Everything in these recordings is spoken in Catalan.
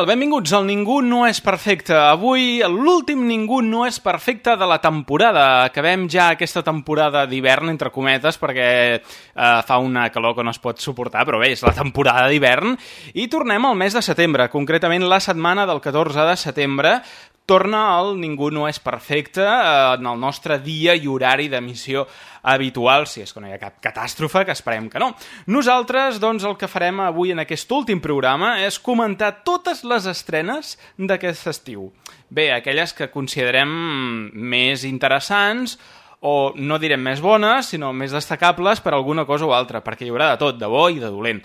Tal? Benvinguts al Ningú no és perfecte. Avui l'últim Ningú no és perfecte de la temporada. Acabem ja aquesta temporada d'hivern, entre cometes, perquè eh, fa una calor que no es pot suportar, però bé, és la temporada d'hivern. I tornem al mes de setembre, concretament la setmana del 14 de setembre, torna el Ningú no és perfecte eh, en el nostre dia i horari d'emissió habitual, si és que no hi ha cap catàstrofe, que esperem que no. Nosaltres, doncs, el que farem avui en aquest últim programa és comentar totes les estrenes d'aquest estiu. Bé, aquelles que considerem més interessants o no direm més bones, sinó més destacables per alguna cosa o altra, perquè hi haurà de tot, de bo i de dolent.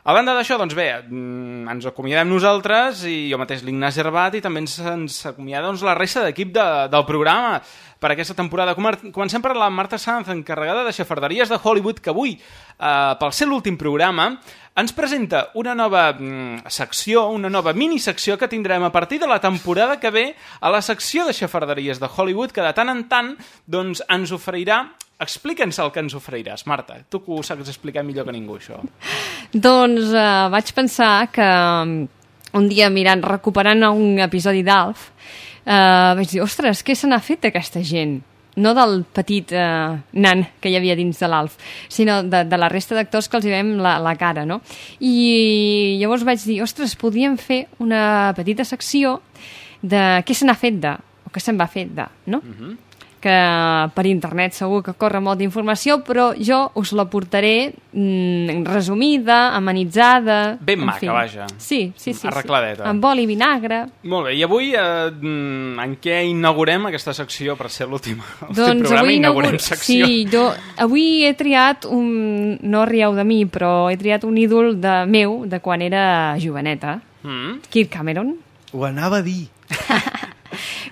A banda d'això, doncs bé, mm, ens acomiadem nosaltres i jo mateix l'Ignasi Herbat i també ens, ens acomiada doncs, la resta d'equip de, del programa per aquesta temporada. Comen- Comencem per la Marta Sanz, encarregada de xafarderies de Hollywood, que avui, eh, pel ser l'últim programa, ens presenta una nova mm, secció, una nova minissecció que tindrem a partir de la temporada que ve a la secció de xafarderies de Hollywood, que de tant en tant doncs, ens oferirà Explica'ns el que ens oferiràs, Marta. Tu que ho saps explicar millor que ningú, això. Doncs eh, vaig pensar que mm, un dia mirant, recuperant un episodi d'Alf, eh, vaig dir, ostres, què se n'ha fet d'aquesta gent? No del petit eh, nan que hi havia dins de l'Alf, sinó de, de la resta d'actors que els hi veiem la, la cara, no? I llavors vaig dir, ostres, podríem fer una petita secció de què se n'ha fet de, o què se'n va fer de, no? Que per internet segur que corre molta informació, però jo us la portaré mm, resumida, amenitzada... Ben en maca, fi. vaja. Sí, sí, sí. Arregladeta. Sí. Amb oli i vinagre. Molt bé, i avui eh, mm, en què inaugurem aquesta secció per ser l'última? l'últim Doncs programa avui inaugurem inauguro- secció. Sí, jo, avui he triat un... No rieu de mi, però he triat un ídol de meu de quan era joveneta. Mm? Kirk Cameron. Ho anava a dir.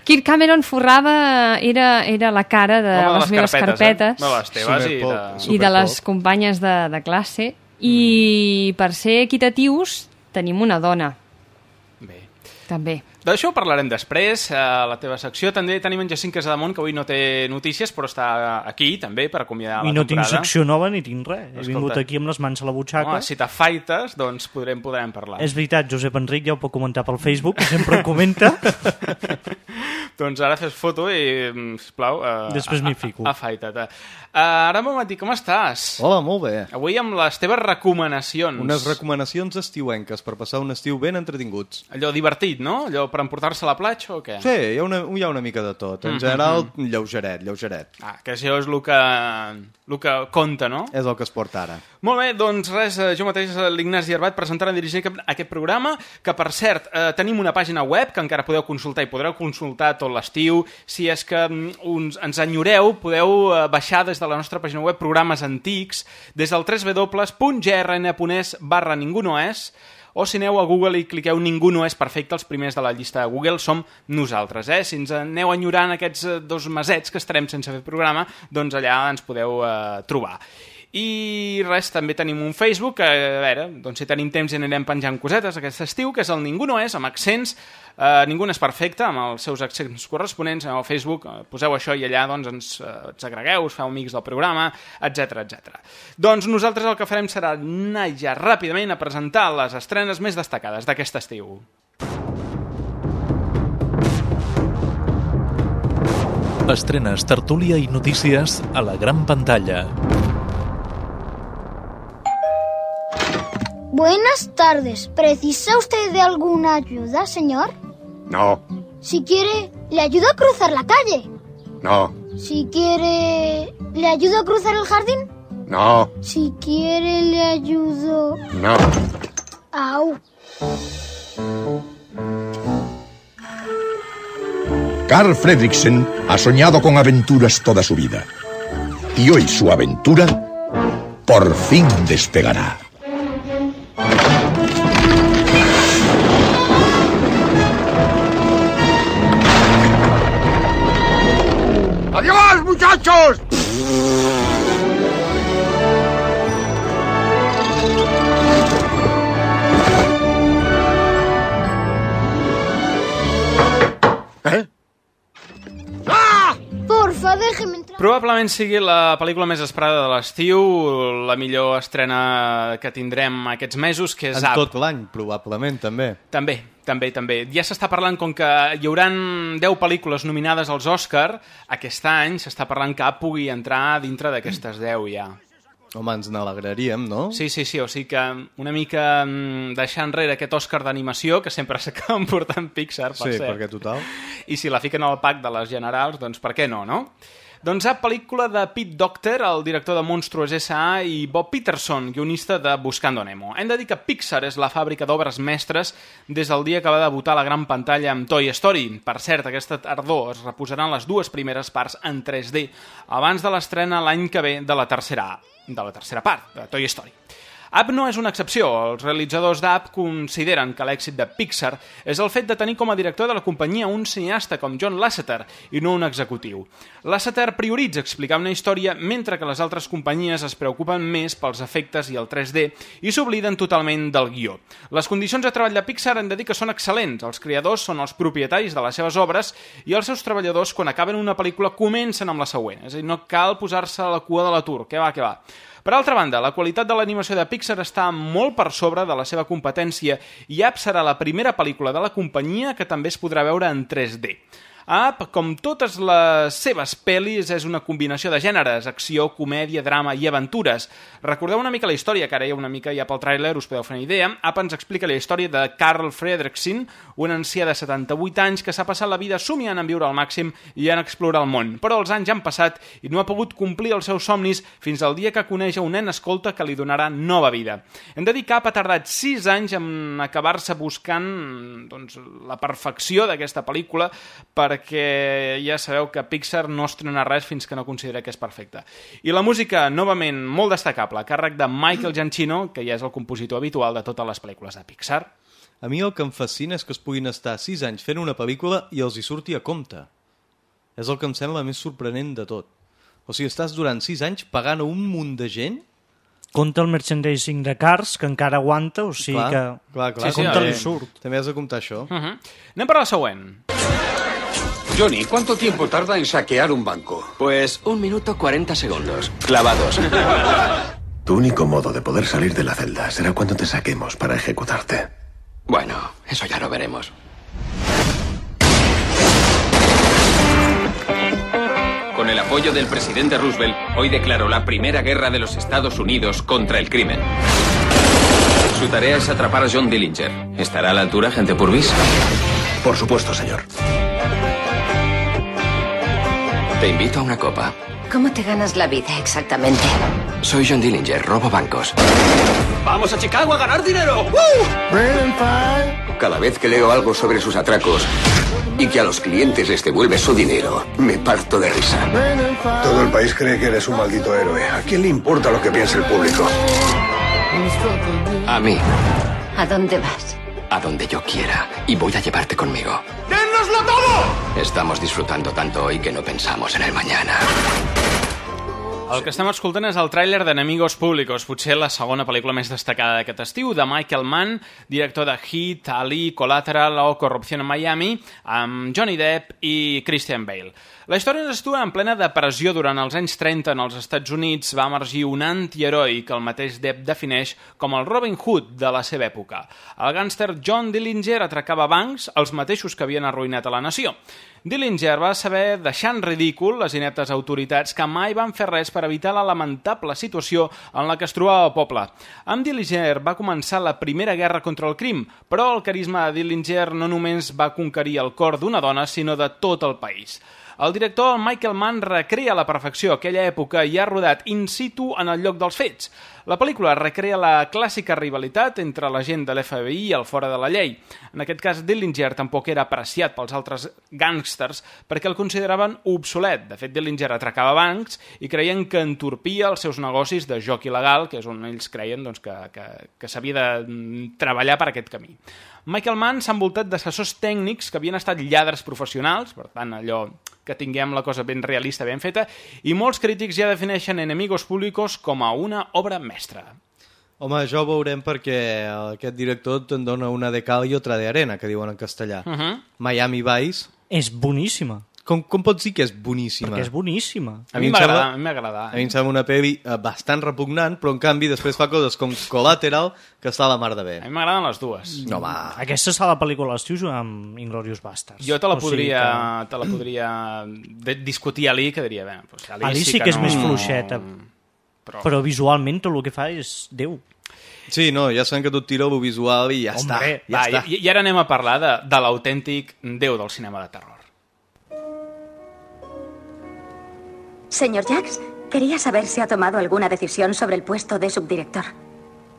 Kirk Cameron forrava... Era, era la cara de Home, de les meves carpetes. Eh? De les teves i de... Superpop. i de les companyes de, de classe i per ser equitatius tenim una dona, Bé. també. D'això parlarem després, a la teva secció. També tenim en Jacint Casademont, que avui no té notícies, però està aquí, també, per acomiadar I la no tinc temporada. secció nova ni tinc res. He Escolta. vingut aquí amb les mans a la butxaca. Home, si t'afaites, doncs podrem, podrem parlar. És veritat, Josep Enric ja ho pot comentar pel Facebook, que sempre ho comenta. Doncs ara fes foto i, mm, sisplau... Uh, Després m'hi fico. Afaita't. Uh, ara, Momentí, com estàs? Hola, molt bé. Avui amb les teves recomanacions. Unes recomanacions estiuenques per passar un estiu ben entretinguts. Allò divertit, no? Allò per emportar-se a la platja o què? Sí, hi ha una, hi ha una mica de tot. En general, lleugeret, lleugeret. Ah, que això és el que, el que compta, no? És el que es porta ara. Molt bé, doncs res, eh, jo mateix, eh, l'Ignasi Herbat, presentant i dirigint aquest- programa, que per cert, eh, tenim una pàgina web que encara podeu consultar i podreu consultar tot l'estiu. Si és que mm, uns, ens enyoreu, podeu eh, baixar des de la nostra pàgina web programes antics, des del www.grn.es barra ningú no és, o si aneu a Google i cliqueu Ningú no és perfecte, els primers de la llista de Google som nosaltres. Eh? Si ens aneu enyorant aquests eh, dos mesets que estarem sense fer programa, doncs allà ens podeu eh, trobar. I res, també tenim un Facebook, que, a veure, doncs si tenim temps i anirem penjant cosetes aquest estiu, que és el Ningú no és, amb accents, eh, Ningú no és perfecte, amb els seus accents corresponents, al Facebook, eh, poseu això i allà doncs ens, eh, ens agregueu, us feu amics del programa, etc etc. Doncs nosaltres el que farem serà anar ja ràpidament a presentar les estrenes més destacades d'aquest estiu. Estrenes, tertúlia i notícies a la gran pantalla. Buenas tardes. ¿Precisa usted de alguna ayuda, señor? No, Si quiere, le ayudo a cruzar la calle. no, Si quiere, le ayudo a cruzar el jardín. no, Si quiere, le ayudo... no. Au. Carl Fredricksen ha soñado con aventuras toda su vida. Y hoy su aventura por fin despegará. ¡Adiós, muchachos! ¿Eh? Porfa, déjeme entrar. Probablement sigui la pel·lícula més esperada de l'estiu, la millor estrena que tindrem aquests mesos, que és En Up. tot l'any, probablement, també. També, també, també. Ja s'està parlant, com que hi hauran 10 pel·lícules nominades als Òscar, aquest any s'està parlant que pugui entrar dintre d'aquestes 10 ja. Home, ens n'alegraríem, no? Sí, sí, sí, o sigui que una mica mm, deixar enrere aquest Òscar d'animació, que sempre s'acaba portant Pixar, per Sí, cert. perquè total... I si la fiquen al pack de les generals, doncs per què no, no? Doncs a pel·lícula de Pete Docter, el director de Monstruos S.A. i Bob Peterson, guionista de Buscando Nemo. Hem de dir que Pixar és la fàbrica d'obres mestres des del dia que va debutar a la gran pantalla amb Toy Story. Per cert, aquesta tardor es reposaran les dues primeres parts en 3D, abans de l'estrena l'any que ve de la tercera, de la tercera part, de Toy Story. Up no és una excepció. Els realitzadors d'Up consideren que l'èxit de Pixar és el fet de tenir com a director de la companyia un cineasta com John Lasseter i no un executiu. Lasseter prioritza explicar una història mentre que les altres companyies es preocupen més pels efectes i el 3D i s'obliden totalment del guió. Les condicions de treball de Pixar han de dir que són excel·lents. Els creadors són els propietaris de les seves obres i els seus treballadors quan acaben una pel·lícula comencen amb la següent. És a dir, no cal posar-se a la cua de l'atur. Què va, què va. Per altra banda, la qualitat de l'animació de Pixar està molt per sobre de la seva competència i Up serà la primera pel·lícula de la companyia que també es podrà veure en 3D. Up, com totes les seves pel·lis, és una combinació de gèneres, acció, comèdia, drama i aventures. Recordeu una mica la història, que ara ja una mica ja pel tràiler us podeu fer una idea. Up ens explica la història de Carl Fredricksen, un ancià de 78 anys que s'ha passat la vida somiant en viure al màxim i en explorar el món. Però els anys han passat i no ha pogut complir els seus somnis fins al dia que coneix a un nen escolta que li donarà nova vida. Hem de dir que Up ha tardat 6 anys en acabar-se buscant doncs, la perfecció d'aquesta pel·lícula perquè ja sabeu que Pixar no estrena res fins que no considera que és perfecte. I la música, novament, molt destacable, a càrrec de Michael Giacchino, que ja és el compositor habitual de totes les pel·lícules de Pixar. A mi el que em fascina és que es puguin estar 6 anys fent una pel·lícula i els hi surti a compte. És el que em sembla més sorprenent de tot. O sigui, estàs durant 6 anys pagant a un munt de gent... Compte el merchandising de Cars, que encara aguanta, o sigui clar, que... clar, clar, Sí, sí, compte eh. li surt. També has de comptar això. Uh -huh. Anem per la següent. Johnny, ¿cuánto tiempo tarda en saquear un banco? Pues un minuto 40 segundos. Clavados. Tu único modo de poder salir de la celda será cuando te saquemos para ejecutarte. Bueno, eso ya lo veremos. Con el apoyo del presidente Roosevelt, hoy declaró la primera guerra de los Estados Unidos contra el crimen. Su tarea es atrapar a John Dillinger. ¿Estará a la altura, gente Purvis? Por supuesto, señor. Te invito a una copa. ¿Cómo te ganas la vida exactamente? Soy John Dillinger, robo bancos. ¡Vamos a Chicago a ganar dinero! Cada vez que leo algo sobre sus atracos y que a los clientes les devuelve su dinero, me parto de risa. Todo el país cree que eres un maldito héroe. ¿A quién le importa lo que piense el público? A mí, ¿A dónde vas? a donde yo quiera. Y voy a llevarte conmigo. ¡Dénoslo todo! Estamos disfrutando tanto hoy que no pensamos en el mañana. El que estem escoltant és el tràiler d'Enemigos Públicos, potser la segona pel·lícula més destacada d'aquest estiu, de Michael Mann, director de Heat, Ali, Collateral o Corrupció en Miami, amb Johnny Depp i Christian Bale. La història es situa en plena depressió durant els anys 30 en els Estats Units va emergir un antiheroi que el mateix Depp defineix com el Robin Hood de la seva època. El gàngster John Dillinger atracava bancs, els mateixos que havien arruïnat a la nació. Dillinger va saber deixar en ridícul les ineptes autoritats que mai van fer res per evitar la lamentable situació en la que es trobava el poble. Amb Dillinger va començar la primera guerra contra el crim, però el carisma de Dillinger no només va conquerir el cor d'una dona, sinó de tot el país. El director Michael Mann recrea la perfecció aquella època i ha rodat in situ en el lloc dels fets. La pel·lícula recrea la clàssica rivalitat entre la gent de l'FBI i el fora de la llei. En aquest cas, Dillinger tampoc era apreciat pels altres gàngsters perquè el consideraven obsolet. De fet, Dillinger atracava bancs i creien que entorpia els seus negocis de joc il·legal, que és on ells creien doncs, que, que, que s'havia de mm, treballar per aquest camí. Michael Mann s'ha envoltat d'assessors tècnics que havien estat lladres professionals, per tant, allò que tinguem la cosa ben realista, ben feta, i molts crítics ja defineixen Enemigos Públicos com a una obra mestra. Home, això ho veurem perquè aquest director te'n dona una de cal i otra de arena, que diuen en castellà. Uh -huh. Miami Vice. És boníssima. Com, com pots dir que és boníssima? Perquè és boníssima. A mi m'agrada, a mi m'agrada. A mi em sembla una pel·li eh, bastant repugnant, però en canvi després fa coses com Collateral, que està a la mar de bé. A mi m'agraden les dues. No, va. Aquesta serà la pel·lícula a l'estiu junt amb Inglorious Bastards. Jo te la O sigui podria, te la podria de, discutir a Ali, que diria, bé, doncs Ali, Ali sí que és no, més fluixeta. Però... Però visualment tot el que fa és Déu. Sí, no, ja sabem que tu et tiro el visual i ja està. Hombre, Ja Va, està. i, I ara anem a parlar de, de l'autèntic déu del cinema de terror. Señor Jax, quería saber si ha tomado alguna decisión sobre el puesto de subdirector.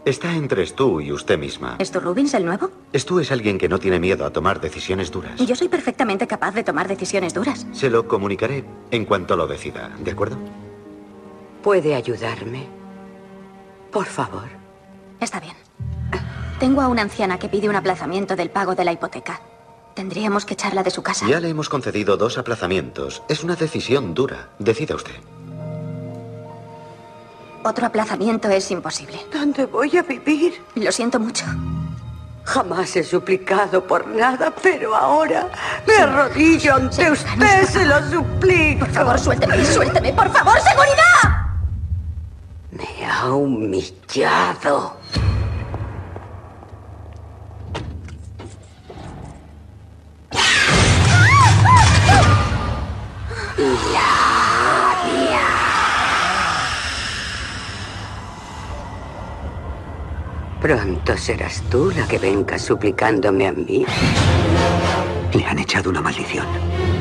Está entre Stu y usted misma. ¿Es tu Rubins el nuevo? Stu es alguien que no tiene miedo a tomar decisiones duras. Y yo soy perfectamente capaz de tomar decisiones duras. Se lo comunicaré en cuanto lo decida, ¿de acuerdo? ¿Puede ayudarme? Por favor. Está bien. Tengo a una anciana que pide un aplazamiento del pago de la hipoteca. Tendríamos que echarla de su casa. Ya le hemos concedido dos aplazamientos. Es una decisión dura. Decida usted. Otro aplazamiento es imposible. ¿Dónde voy a vivir? Lo siento mucho. Jamás he suplicado por nada, pero ahora me arrodillo ante usted, se lo suplico. Por favor, suélteme, suélteme, por favor, seguridad. Me ha humillado. Pronto serás tú la que venga suplicándome a mí. Le han echado una maldición.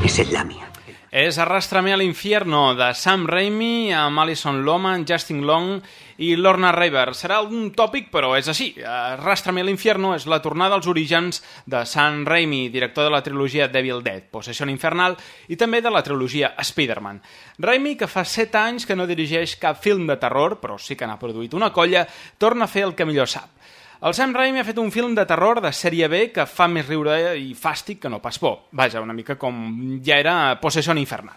Es la mía. És Arrastrame a l'infierno, de Sam Raimi, amb Alison Loman, Justin Long i Lorna Raver. Serà un tòpic, però és així. Arrastrame a l'infierno és la tornada als orígens de Sam Raimi, director de la trilogia Devil Dead, Possession Infernal, i també de la trilogia Spider-Man. Raimi, que fa 7 anys que no dirigeix cap film de terror, però sí que n'ha produït una colla, torna a fer el que millor sap. El Sam Raimi ha fet un film de terror de sèrie B que fa més riure i fàstic que no pas por. Vaja, una mica com ja era Possession Infernal.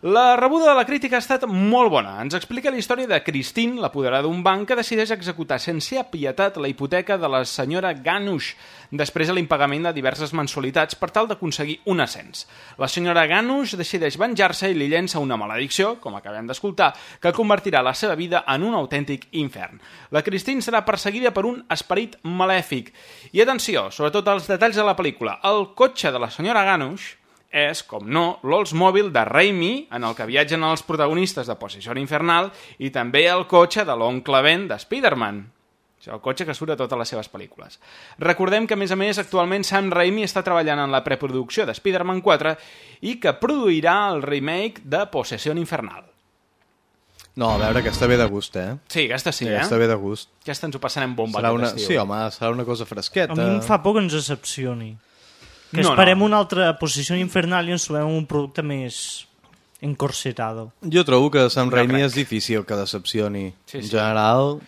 La rebuda de la crítica ha estat molt bona. Ens explica la història de Christine, l'apoderada d'un banc, que decideix executar sense pietat la hipoteca de la senyora Ganush, després de l'impagament de diverses mensualitats per tal d'aconseguir un ascens. La senyora Ganush decideix venjar-se i li llença una maledicció, com acabem d'escoltar, que convertirà la seva vida en un autèntic infern. La Christine serà perseguida per un esperit malèfic. I atenció, sobretot als detalls de la pel·lícula. El cotxe de la senyora Ganush és, com no, l'Oldsmobile de Raimi, en el que viatgen els protagonistes de Possession Infernal, i també el cotxe de l'oncle Ben de Spider-Man. És el cotxe que surt a totes les seves pel·lícules. Recordem que, a més a més, actualment Sam Raimi està treballant en la preproducció de Spider-Man 4 i que produirà el remake de Possession Infernal. No, a veure, aquesta ve de gust, eh? Sí, aquesta sí, eh? Aquesta ve de gust. Aquesta ens ho passarem bomba. Serà una... estiu. Sí, home, serà una cosa fresqueta. A mi em fa por que ens decepcioni. Que No, esperem no. una altra posició infernal i ens trobem un producte més encorsetado. Jo trobo que Sam No Raimi és difícil que decepcioni. Sí, sí. En general,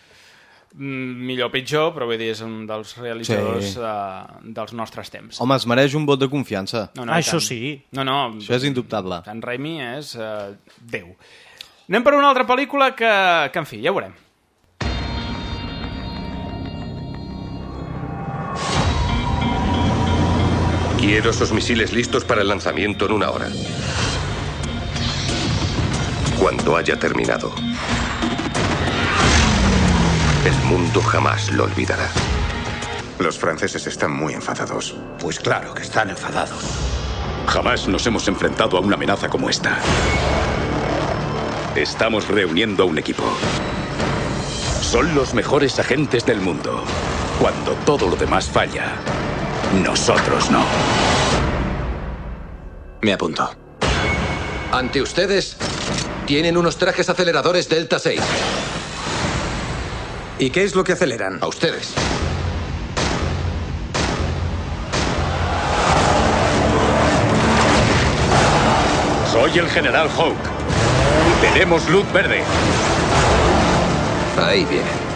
Mm, millor o pitjor, però vull dir, és un dels realitzadors Sí. eh, dels nostres temps. home, es mereix un vot de confiança. No, no, Ah, això tant. sí. No, no. Això és indubtable. Sant Raimi és uh, Déu. Anem per una altra pel·lícula que, que en fi, ja ho veurem. Quiero esos misiles listos para el lanzamiento en una hora. Cuando haya terminado, el mundo jamás lo olvidará. Los franceses están muy enfadados. Pues claro que están enfadados. Jamás nos hemos enfrentado a una amenaza como esta. Estamos reuniendo a un equipo. Son los mejores agentes del mundo. Cuando todo lo demás falla, nosotros no. Me apunto. Ante ustedes, tienen unos trajes aceleradores Delta 6. ¿Y qué es lo que aceleran? A ustedes. Soy el general Hawk. Tenemos luz verde. Ahí vienen.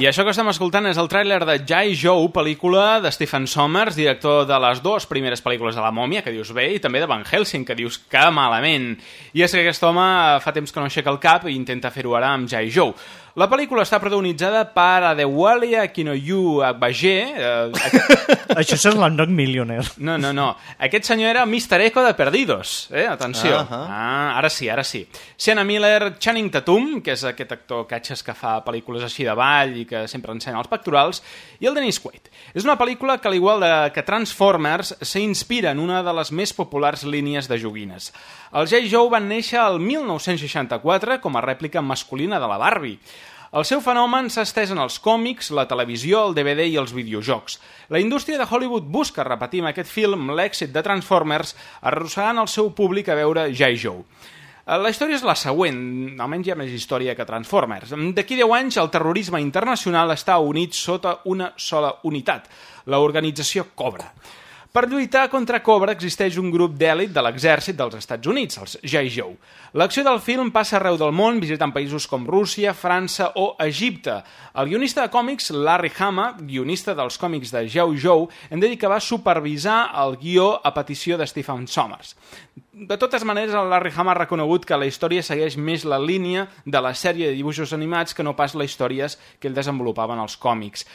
I això que estem escoltant és el tràiler de Jai Joe, pel·lícula de Stephen Sommers, director de les dues primeres pel·lícules de La Mòmia, que dius bé, i també de Van Helsing, que dius que malament. I és que aquest home fa temps que no aixeca el cap i intenta fer-ho ara amb Jai Joe. La pel·lícula està protagonitzada per Adewalia Kinoyu Agbagé. Eh, Això és Slumdog Millionaire. no, no, no. Aquest senyor era Mr. Echo de Perdidos. Eh? Atenció. Ahà. Ah, ara sí, ara sí. Sienna Miller, Channing Tatum, que és aquest actor catxes que fa pel·lícules així de ball i que sempre ensenya els pectorals, i el Dennis Quaid. És una pel·lícula que, al igual de, que Transformers, s'inspira en una de les més populars línies de joguines. El J. Joe van néixer el 1964 com a rèplica masculina de la Barbie. El seu fenomen s'ha estès en els còmics, la televisió, el DVD i els videojocs. La indústria de Hollywood busca repetir amb aquest film l'èxit de Transformers, arrossegant el seu públic a veure J. Joe. Eh, La història és la següent, almenys hi ha més història que Transformers. D'aquí 10 anys el terrorisme internacional està unit sota una sola unitat, l'organització Cobra. Per lluitar contra Cobra existeix un grup d'èlit de l'exèrcit dels Estats Units, els J. Joe. L'acció del film passa arreu del món, visitant països com Rússia, França o Egipte. El guionista de còmics Larry Hama, guionista dels còmics de J. Joe, hem de dir que va supervisar el guió a petició de Stephen Sommers. De totes maneres, el Larry Hama ha reconegut que la història segueix més la línia de la sèrie de dibuixos animats que no pas les històries que ell desenvolupava en els còmics.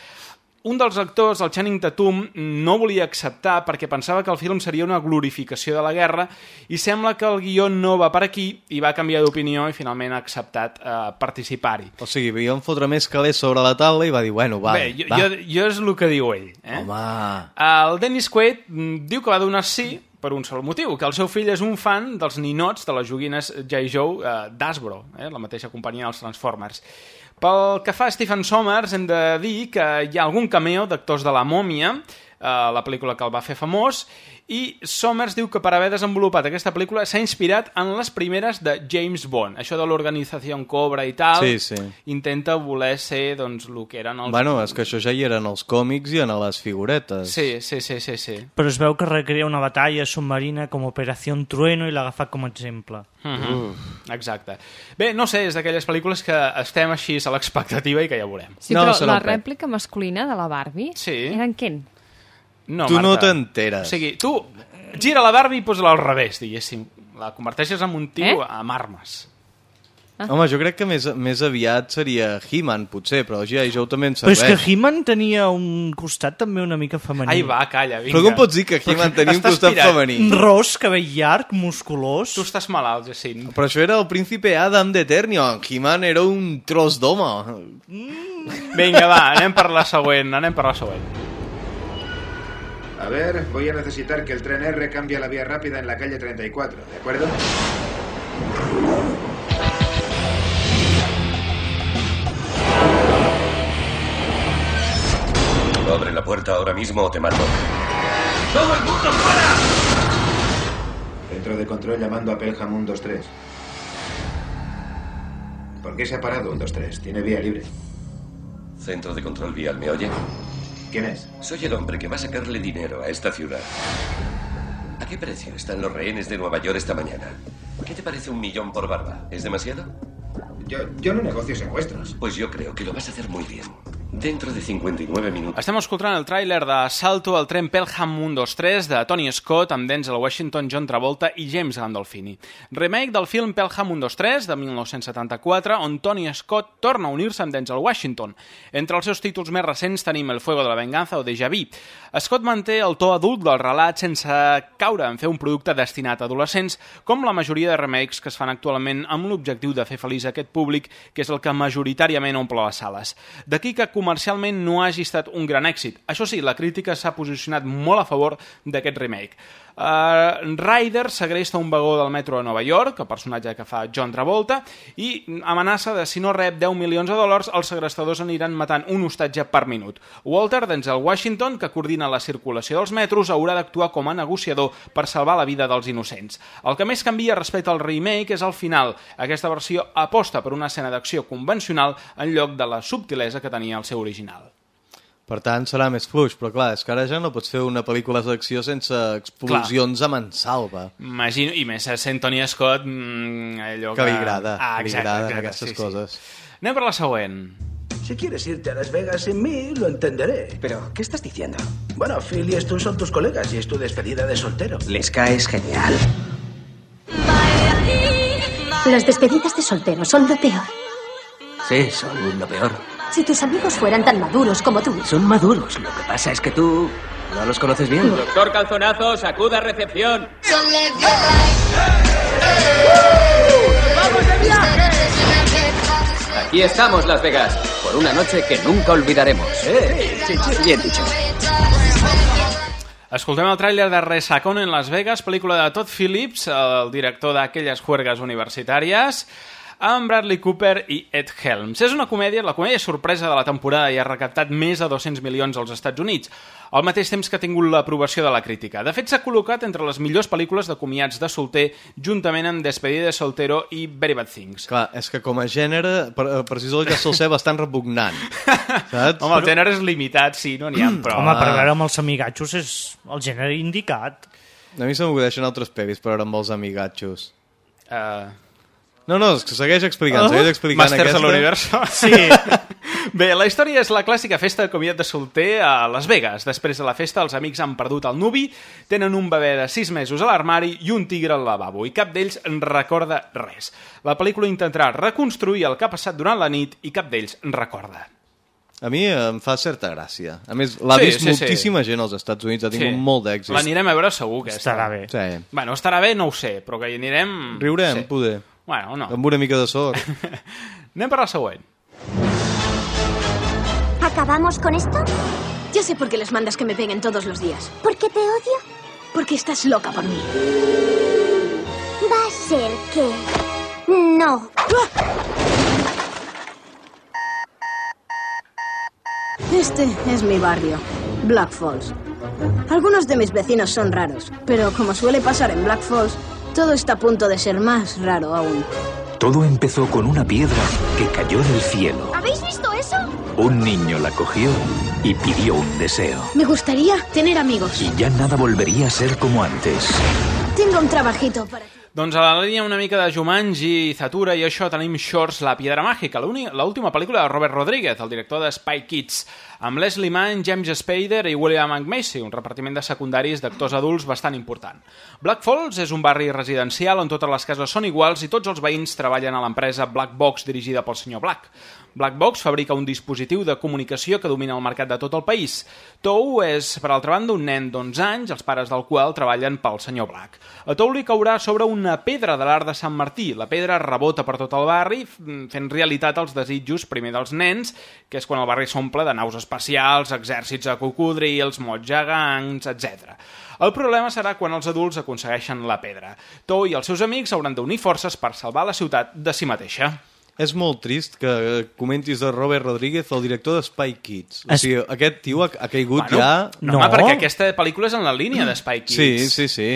Un dels actors, el Channing Tatum, no volia acceptar perquè pensava que el film seria una glorificació de la guerra i sembla que el guió no va per aquí i va canviar d'opinió i finalment ha acceptat eh, participar-hi. O sigui, havien fotre més calés sobre la taula i va dir, bueno, va, Bé, jo, va. jo, jo és el que diu ell. Eh? Home, El Dennis Quaid mm, diu que va donar sí per un sol motiu, que el seu fill és un fan dels ninots de les joguines J. Joe eh, d'Asbro, eh, la mateixa companyia dels Transformers. Pel que fa a Stephen Sommers, hem de dir que hi ha algun cameo d'actors de la mòmia, eh, la pel·lícula que el va fer famós, i Sommers diu que per haver desenvolupat aquesta pel·lícula s'ha inspirat en les primeres de James Bond. Això de l'organització Cobra i tal, Sí, sí. intenta voler ser doncs, el que eren els... bueno, és que això ja hi era en els còmics i en les figuretes. Sí, sí, sí, sí, sí. Però es veu que recrea una batalla submarina com Operació Trueno i l'ha agafat com a exemple. Mm -hmm. Exacte. Bé, no sé, és d'aquelles pel·lícules que estem així a l'expectativa i que ja veurem. Sí, però la rèplica masculina de la Barbie Sí. era en Ken. No, Tu no Marta. t'enteres. O sigui, tu gira la Barbie i posa-la al revés, diguéssim. La converteixes en un tio Eh? amb armes. Ah. Home, jo crec que més, més aviat seria He-Man, potser, però G.I. Joe també en Però és serveix. que He-Man tenia un costat també una mica femení. Ai, va, calla, vinga. Però com pots dir que He-Man tenia un costat pirant. femení? Ros, cabell llarg, musculós... Tu estàs malalt, Jacint. Però això era el príncipe Adam d'Eternion. He-Man era un tros d'home. Vinga, va, anem per la següent, anem per la següent. A ver, voy a necesitar que el tren R cambie a la vía rápida en la calle 34, ¿de acuerdo? Abre la puerta ahora mismo o te mato. ¡Todo el mundo fuera! Centro de control llamando a Pelham 123. ¿Por qué se ha parado 123? Tiene vía libre. Centro de control vial, ¿me oye? ¿Quién es? Soy el hombre que va a sacarle dinero a esta ciudad. ¿A qué precio están los rehenes de Nueva York esta mañana? ¿Qué te parece un millón por barba? ¿Es demasiado? Yo, yo no negocio secuestros. Pues yo creo que lo vas a hacer muy bien. Dentro de 59 minutos. Estem escoltant el tràiler de Salto al tren Pelham 123 de Tony Scott amb Denzel Washington, John Travolta i James Gandolfini. Remake del film Pelham 123 de 1974 on Tony Scott torna a unir-se amb Denzel Washington. Entre els seus títols més recents tenim El fuego de la venganza o Déjà vu. Scott manté el to adult del relat sense caure en fer un producte destinat a adolescents com la majoria de remakes que es fan actualment amb l'objectiu de fer feliç aquest públic que és el que majoritàriament omple les sales. D'aquí que comercialment no hagi estat un gran èxit. Això sí, la crítica s'ha posicionat molt a favor d'aquest remake. Uh, Ryder segresta un vagó del metro a Nova York, el personatge que fa John Travolta, i amenaça de si no rep 10 milions de dòlars, els segrestadors aniran matant un hostatge per minut. Walter Denzel Washington, que coordina la circulació dels metros, haurà d'actuar com a negociador per salvar la vida dels innocents. El que més canvia respecte al remake és el final. Aquesta versió aposta per una escena d'acció convencional en lloc de la subtilesa que tenia el seu original. Per tant, serà més fluix, però clar, és que ara ja no pots fer una pel·lícula d'acció sense explosions a mansalva. Imagino, i més sent Tony Scott, mmm, allò que... Que li agrada, ah, li exacte, agraden exacte, aquestes sí, coses. Sí. Anem per la següent. Si quieres irte a Las Vegas sin mí, lo entenderé. ¿Pero qué estás diciendo? Bueno, Phil y Stu son tus colegas y es tu despedida de soltero. Les caes genial. Las despedidas de soltero son lo peor. Sí, son lo peor. Si tus amigos fueran tan maduros como tú. Son maduros. Lo que pasa es que tú no los conoces bien. Doctor Calzonazo, sacuda recepción. ¡Vamos de viaje! Aquí estamos, Las Vegas, por una noche que nunca olvidaremos. ¿eh? Sí, sí, bien dicho. Escoltem el tràiler de Resacón en Las Vegas, pel·lícula de Todd Phillips, el director d'aquelles juergues universitàries, amb Bradley Cooper i Ed Helms. És una comèdia, la comèdia sorpresa de la temporada i ha recaptat més de 200 milions als Estats Units, al mateix temps que ha tingut l'aprovació de la crítica. De fet, s'ha col·locat entre les millors pel·lícules de comiats de solter, juntament amb Despedida de soltero i Very Bad Things. Clar, és que com a gènere, per, per si sol ja sol ser bastant repugnant. Saps? Home, el gènere és limitat, sí, no n'hi ha, però... Home, per veure amb els amigatxos és el gènere indicat. A mi se m'acudeixen altres pel·lis per veure amb els amigatxos. Uh... No, no, segueix explicant, oh? segueix explicant Masters aquesta. a l'universo. Sí. Bé, la història és la clàssica festa de comiat de solter a Las Vegas. Després de la festa, els amics han perdut el nuvi, tenen un bebè de 6 mesos a l'armari i un tigre al lavabo, i cap d'ells en recorda res. La pel·lícula intentarà reconstruir el que ha passat durant la nit i cap d'ells en recorda. A mi em fa certa gràcia. A més, l'ha Sí, vist sí, sí. moltíssima gent als Estats Units, ha tingut Sí. molt d'èxit. L'anirem a veure segur, aquesta. Estarà bé. Sí. Bueno, estarà bé, no ho sé, però que hi anirem... Riurem, sí. poder. Bueno, no. Amb una mica de sort. Anem per la següent. ¿Acabamos con esto? Ya sé por qué les mandas que me peguen todos los días. ¿Por qué te odio? Porque estás loca por mí. Va a ser que... No. Este es mi barrio, Black Falls. Algunos de mis vecinos son raros, pero como suele pasar en Black Falls, todo está a punto de ser más raro aún. Todo empezó con una piedra que cayó del cielo. ¿Habéis visto eso? Un niño la cogió y pidió un deseo. Me gustaría tener amigos. Y ya nada volvería a ser como antes. Tengo un trabajito para ti. Doncs a la línia una mica de Jumanji, Zatura i això tenim Shorts, la piedra màgica, l'última pel·lícula de Robert Rodríguez, el director de Spy Kids, amb Leslie Mann, James Spader i William McMacy, un repartiment de secundaris d'actors adults bastant important. Black Falls és un barri residencial on totes les cases són iguals i tots els veïns treballen a l'empresa Black Box dirigida pel senyor Black. Black Box fabrica un dispositiu de comunicació que domina el mercat de tot el país. Tou és, per altra banda, un nen d'11 anys, els pares del qual treballen pel senyor Black. A Tou li caurà sobre una pedra de l'art de Sant Martí. La pedra rebota per tot el barri, f- fent realitat els desitjos primer dels nens, que és quan el barri s'omple de naus espacials, exèrcits de cocodrils, mots gegants, etc. El problema serà quan els adults aconsegueixen la pedra. Tou i els seus amics hauran d'unir forces per salvar la ciutat de si mateixa. És molt trist que eh, comentis de Robert Rodríguez, el director de Spy Kids. O Es- sigui, aquest tio ha, ha caigut Bueno, ja... No, home, perquè aquesta pel·lícula és en la línia de Spy Kids. Sí, sí, sí.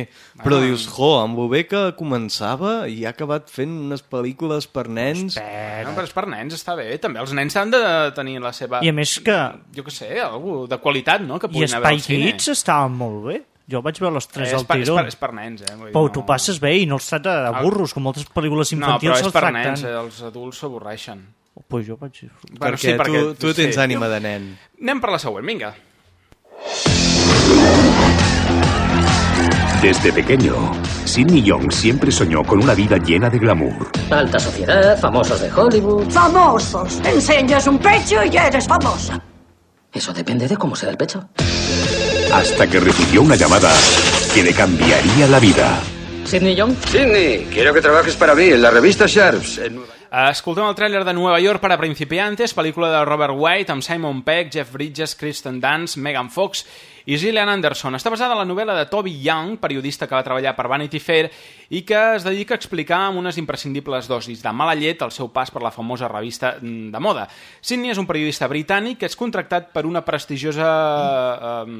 Però dius, jo, amb el bé que començava i ha acabat fent unes pel·lícules per nens... No, però és per nens, està bé. També els nens han de tenir la seva... I a més que... Jo què sé, algú de qualitat, no?, que I Spy. Kids estaven molt bé. Jo vaig veure les tres és, al per, és, tiró. per, és per nens, eh? Vull Però t'ho passes bé i no els tracta de burros, com moltes pel·lícules No, infantils però és se'ls per tracten. nens, eh? els adults s'avorreixen. Pues jo vaig. Bueno, perquè, sí, perquè- tu, tu tens sí. ànima de nen. Anem per la següent, vinga. Desde pequeño, Sidney Young siempre soñó con una vida llena de glamour. Alta sociedad, famosos de Hollywood. ¡Famosos! Enseñas un pecho y ya eres famosa. Eso depende de cómo sea el pecho. Hasta que recibió una llamada que le cambiaría la vida. Sidney Young. Sidney, quiero que trabajes para mí en la revista Sharps. en Nueva- Escoltem el tràiler de Nueva York per a principiantes, pel·lícula de Robert White amb Simon Pegg, Jeff Bridges, Kristen Dunst, Megan Fox i Gillian Anderson. Està basada en la novel·la de Toby Young, periodista que va treballar per Vanity Fair i que es dedica a explicar amb unes imprescindibles dosis de mala llet el seu pas per la famosa revista mm, de moda. Sidney és un periodista britànic que és contractat per una prestigiosa eh,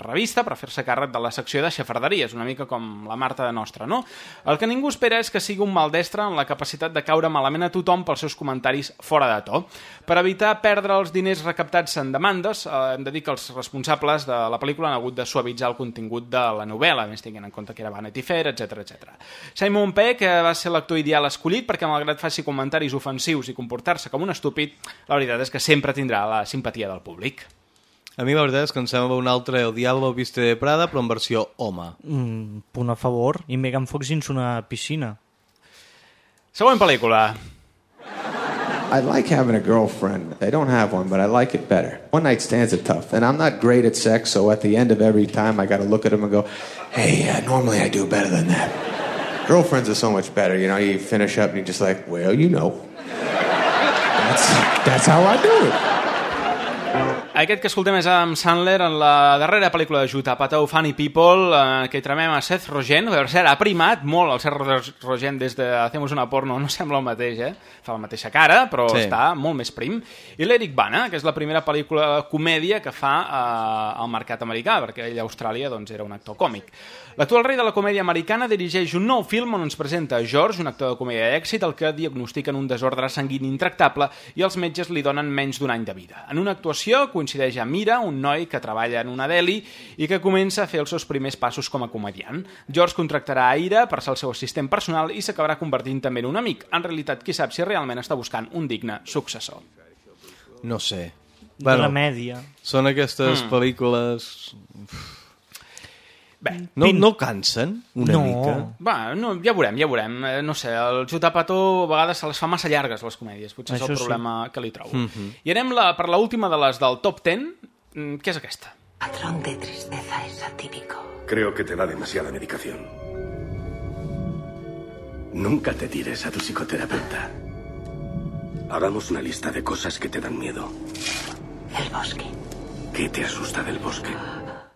revista per fer-se càrrec de la secció de xafarderies, una mica com la Marta de Nostra, no? El que ningú espera és que sigui un maldestre amb la capacitat de caure malament a tothom pels seus comentaris fora de to. Per evitar perdre els diners recaptats en demandes, eh, hem de dir que els responsables de la pel·lícula han hagut de suavitzar el contingut de la novel·la, més tinguent en compte que era Vanity Fair, etc etc. Simon Pegg eh, va ser l'actor ideal escollit perquè malgrat faci comentaris ofensius i comportar-se com un estúpid, la veritat és que sempre tindrà la simpatia del públic. A mi la veritat és que em sembla un altre El Diablo Viste de Prada, però en versió home. Mm, punt a favor. I Megan Fox dins una piscina. Següent pel·lícula. I like having a girlfriend. I don't have one, but I like it better. One night stands are tough, and I'm not great at sex, so at the end of every time, I got to look at them and go, "Hey, uh, normally I do better than that." Girlfriends are so much better. You know, you finish up and you're just like, "Well, you know." That's that's how I do it. Aquest que escoltem és Adam Sandler en la darrera pel·lícula de Juta Apatow, Funny People, eh, que hi trobem a Seth Rogen. Per cert, ha primat molt el Seth Rogen des de Hacemos una porno, no sembla el mateix, eh? Fa la mateixa cara, però Sí. està molt més prim. I l'Eric Bana, que és la primera pel·lícula comèdia que fa eh, al mercat americà, perquè ell a Austràlia doncs, era un actor còmic. L'actual rei de la comèdia americana dirigeix un nou film on ens presenta George, un actor de comèdia d'èxit, el que diagnostiquen un desordre sanguini intractable i els metges li donen menys d'un any de vida. En una actuació coincideix amb Mira, un noi que treballa en una deli i que comença a fer els seus primers passos com a comediant. George contractarà a Ira per ser el seu assistent personal i s'acabarà convertint també en un amic. En realitat, qui sap si realment està buscant un digne successor. No sé. Remèdia. Són aquestes Mm. mm. pel·lícules... Bé, No, no cansen una No. mica? Va, no, ja veurem, ja veurem. Eh, no sé, el Jutapató a vegades se les fa massa llargues, les comèdies. Potser és Això el sí. problema que li trobo. Mhm. I anem la, per l'última de les del top 10, mm, que és aquesta. Patrón de tristeza es atípico. Creo que te da demasiada medicación. Nunca te tires a tu psicoterapeuta. Hagamos una lista de cosas que te dan miedo. El bosque. ¿Qué te asusta del bosque?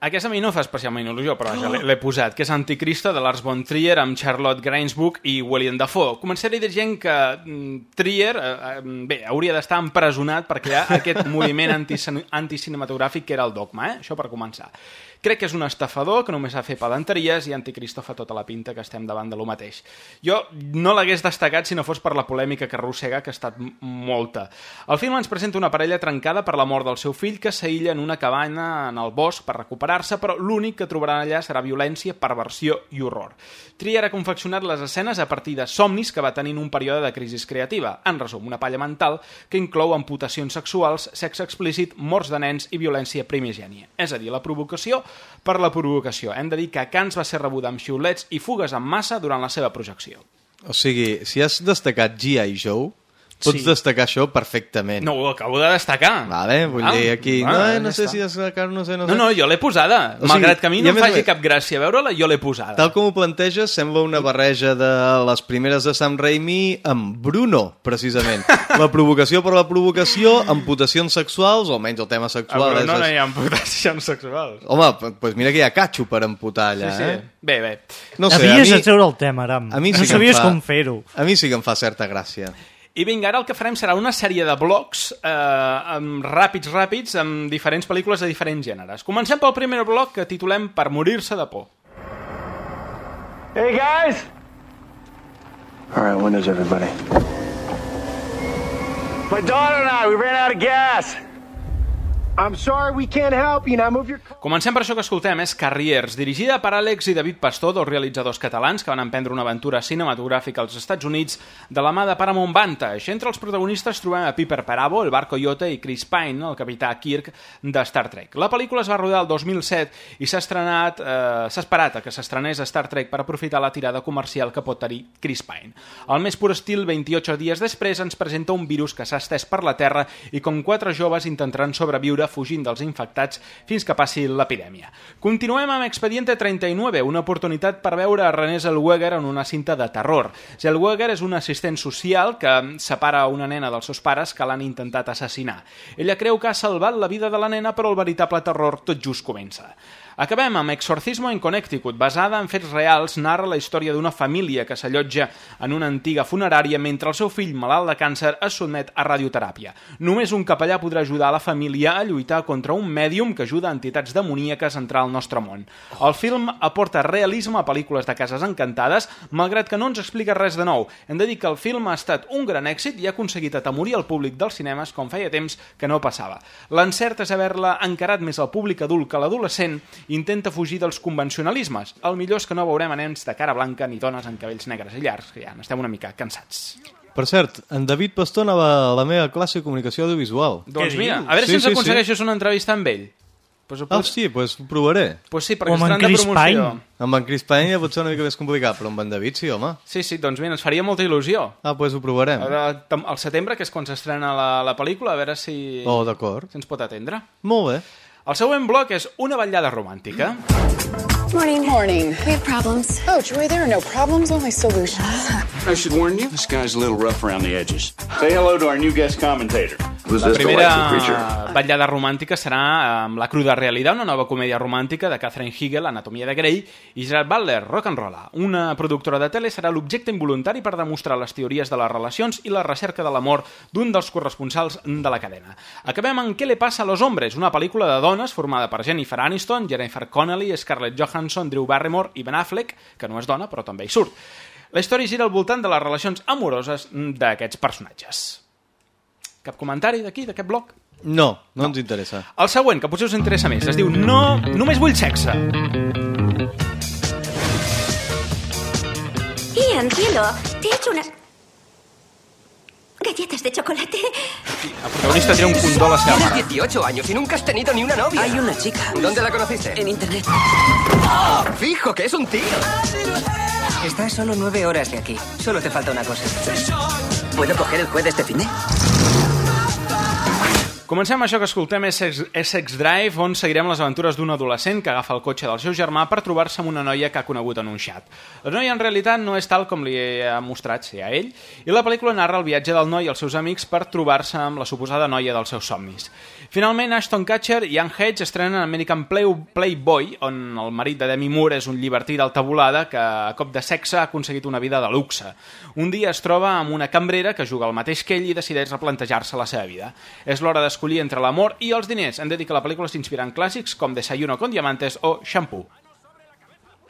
Aquesta a mi no fa especialment il·lusió, però vaja, l'he- posat, que és Anticristo de Lars von Trier amb Charlotte Gainsbourg i William Dafoe. Començaré dient que mm, Trier, eh, eh, bé, hauria d'estar empresonat per crear aquest moviment anticin- anticinematogràfic que era el dogma, eh? això per començar. Crec que és un estafador que només ha fet pedanteries i Anticristo fa tota la pinta que estem davant de lo mateix. Jo no l'hagués destacat si no fos per la polèmica que arrossega, que ha estat molta. El film ens presenta una parella trencada per la mort del seu fill que s'aïlla en una cabana en el bosc per recuperar-se, però l'únic que trobaran allà serà violència, perversió i horror. Trier ha confeccionat les escenes a partir de somnis que va tenir en un període de crisi creativa. En resum, una palla mental que inclou amputacions sexuals, sexe explícit, morts de nens i violència primigènia. És a dir, la provocació per la provocació. Hem de dir que Cans va ser rebuda amb xiulets i fugues en massa durant la seva projecció. O sigui, si has destacat G.I. Joe, pots Sí. destacar això perfectament. No, ho acabo de destacar. Vale, vull Ah, dir, aquí... va, no, ja eh, no sé està. si destacar, no sé, no No, sé. no, jo l'he posada. O sigui, Malgrat que a mi no a em a faci més- cap gràcia veure-la, jo l'he posada. Tal com ho planteges, sembla una barreja de les primeres de Sam Raimi amb Bruno, precisament. La provocació per la provocació, amputacions sexuals, o almenys el tema Ah, sexual. però és- no, no hi ha amputacions sexuals. Home, doncs pues mira que hi ha catxo per amputar allà, Sí, sí. eh? Bé, bé. No sé, Havies a mi, de treure el tema, Aram. a mi sí no sabies fa, com fer-ho. A mi sí que em fa certa gràcia. I vinga, ara el que farem serà una sèrie de blocs eh, amb ràpids, ràpids, amb diferents pel·lícules de diferents gèneres. Comencem pel primer bloc que titulem Per morir-se de por. Hey guys! All right, when is everybody? My daughter and I, we ran out of gas. I'm sorry we can't help you. Now move your... Comencem per això que escoltem, és Carriers, dirigida per Àlex i David Pastor, dos realitzadors catalans que van emprendre una aventura cinematogràfica als Estats Units de la mà de Paramount Vantage. Entre els protagonistes trobem a Piper Perabo, el Bar Coyote, i Chris Pine, el capità Kirk de Star Trek. La pel·lícula es va rodar el 2007 i s'ha estrenat, eh, s'ha esperat a que s'estrenés a Star Trek per aprofitar la tirada comercial que pot tenir Chris Pine. Al més pur estil, 28 dies després, ens presenta un virus que s'ha estès per la Terra i com quatre joves intentaran sobreviure fugint dels infectats fins que passi l'epidèmia. Continuem amb Expediente 39, una oportunitat per veure a René Zellweger en una cinta de terror. Zellweger és un assistent social que separa una nena dels seus pares que l'han intentat assassinar. Ella creu que ha salvat la vida de la nena, però el veritable terror tot just comença. Acabem amb Exorcismo en Connecticut, basada en fets reals, narra la història d'una família que s'allotja en una antiga funerària mentre el seu fill malalt de càncer es sotmet a radioteràpia. Només un capellà podrà ajudar la família a lluitar contra un mèdium que ajuda entitats demoníaques a entrar al nostre món. El film aporta realisme a pel·lícules de cases encantades, malgrat que no ens explica res de nou. Hem de dir que el film ha estat un gran èxit i ha aconseguit atemorir el públic dels cinemes com feia temps que no passava. L'encert és haver-la encarat més al públic adult que l'adolescent intenta fugir dels convencionalismes. El millor és que no veurem a nens de cara blanca ni dones amb cabells negres i llargs, que ja n'estem una mica cansats. Per cert, en David Pastor anava a la meva classe de comunicació audiovisual. Doncs mira, a veure si ens aconsegueixes una entrevista amb ell. Pues ho Ah, sí, doncs pues ho provaré. Pues sí, perquè estaran de promoció. Amb en Chris Pine ja pot ser una mica més complicat, però amb en David sí, home. Sí, sí, doncs mira, ens faria molta il·lusió. Ah, doncs pues ho provarem. Al setembre, que és quan s'estrena la, la pel·lícula, a veure si... Oh, d'acord. Si ens pot atendre. Molt bé. El següent bloc és una ballada romàntica. Morning. Morning. We have problems. Oh, Joy, there are no problems, only solutions. I should warn you, this guy's a little rough around the edges. Say hello to our new guest commentator. La primera ballada romàntica serà amb La cruda realitat, una nova comèdia romàntica de Catherine Hegel, Anatomia de Grey, i Gerard Butler, Rock and Rolla. Una productora de tele serà l'objecte involuntari per demostrar les teories de les relacions i la recerca de l'amor d'un dels corresponsals de la cadena. Acabem amb Què le passa a los hombres, una pel·lícula de dones formada per Jennifer Aniston, Jennifer Connelly, Scarlett Johansson, Drew Barrymore i Ben Affleck, que no és dona, però també hi surt. La història gira al voltant de les relacions amoroses d'aquests personatges. Cap comentari d'aquí, d'aquest bloc? No, no, ens interessa. El següent, que potser us interessa més, es diu No, només vull sexe. Ian, cielo, te he hecho unas galletas de chocolate. El protagonista tira un condó a la Tienes mare. 18 años y nunca has tenido ni una novia. Hay una chica. ¿Dónde la conociste? En internet. ¡Ah! Fijo que es un tío. Está a solo nueve horas de aquí. Solo te falta una cosa. ¿Puedo coger el juez de este fin de? Comencem això que escoltem, Essex, Essex Drive, on seguirem les aventures d'un adolescent que agafa el cotxe del seu germà per trobar-se amb una noia que ha conegut en un xat. La noia en realitat no és tal com li ha mostrat ser a ell, i la pel·lícula narra el viatge del noi i els seus amics per trobar-se amb la suposada noia dels seus somnis. Finalment, Ashton Kutcher i Anne Hedge estrenen American Play Playboy, on el marit de Demi Moore és un llibertí d'alta volada que, a cop de sexe, ha aconseguit una vida de luxe. Un dia es troba amb una cambrera que juga al mateix que ell i decideix replantejar-se la seva vida. És l'hora d'escollir entre l'amor i els diners. Hem de dir que la pel·lícula s'inspira en clàssics com Desayuno con diamantes o Shampoo.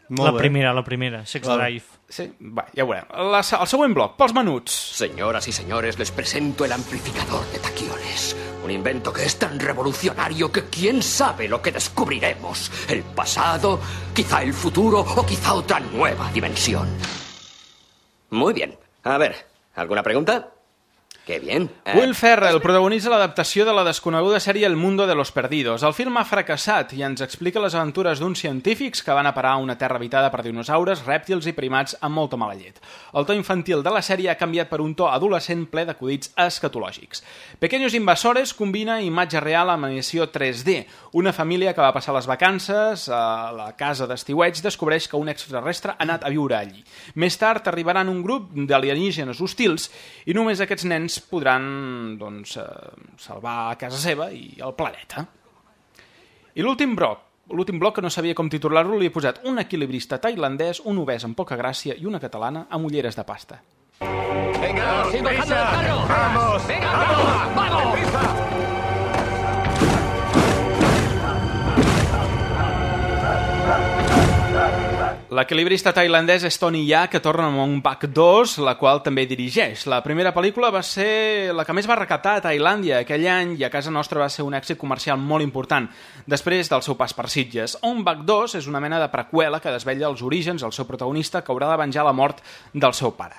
La primera, la primera, Sex. Drive. Sí, va, ja ho veurem. La, el següent bloc, pels menuts. Señoras y señores, les presento el amplificador de taquiones. Un invento que es tan revolucionario que quién sabe lo que descubriremos. El pasado, quizá el futuro o quizá otra nueva dimensión. Muy bien. A ver, ¿alguna pregunta? Qué bien. Eh, Will Ferrell protagonitza l'adaptació de la desconeguda sèrie El mundo de los perdidos. El film ha fracassat i ens explica les aventures d'uns científics que van a parar a una terra habitada per dinosaures, rèptils i primats amb molta mala llet. El to infantil de la sèrie ha canviat per un to adolescent ple d'acudits escatològics. Pequeños Invasores combina imatge real amb animació 3D. Una família que va passar les vacances a la casa d'estiueig descobreix que un extraterrestre ha anat a viure allí. Més tard arribaran un grup d'alienígenes hostils i només aquests nens podran doncs, eh, salvar casa seva i el planeta. I l'últim bloc, l'últim bloc que no sabia com titular-lo, li he posat un equilibrista tailandès, un obès amb poca gràcia i una catalana amb ulleres de pasta. Venga, sí, bajando del carro. Vamos. Venga, vamos, vamos. L'equilibrista tailandès és Tony Ya, que torna amb un Back 2, la qual també dirigeix. La primera pel·lícula va ser la que més va recaptar a Tailàndia aquell any i a casa nostra va ser un èxit comercial molt important, després del seu pas per Sitges. On Back 2 és una mena de preqüela que desvetlla els orígens del seu protagonista que haurà de venjar la mort del seu pare.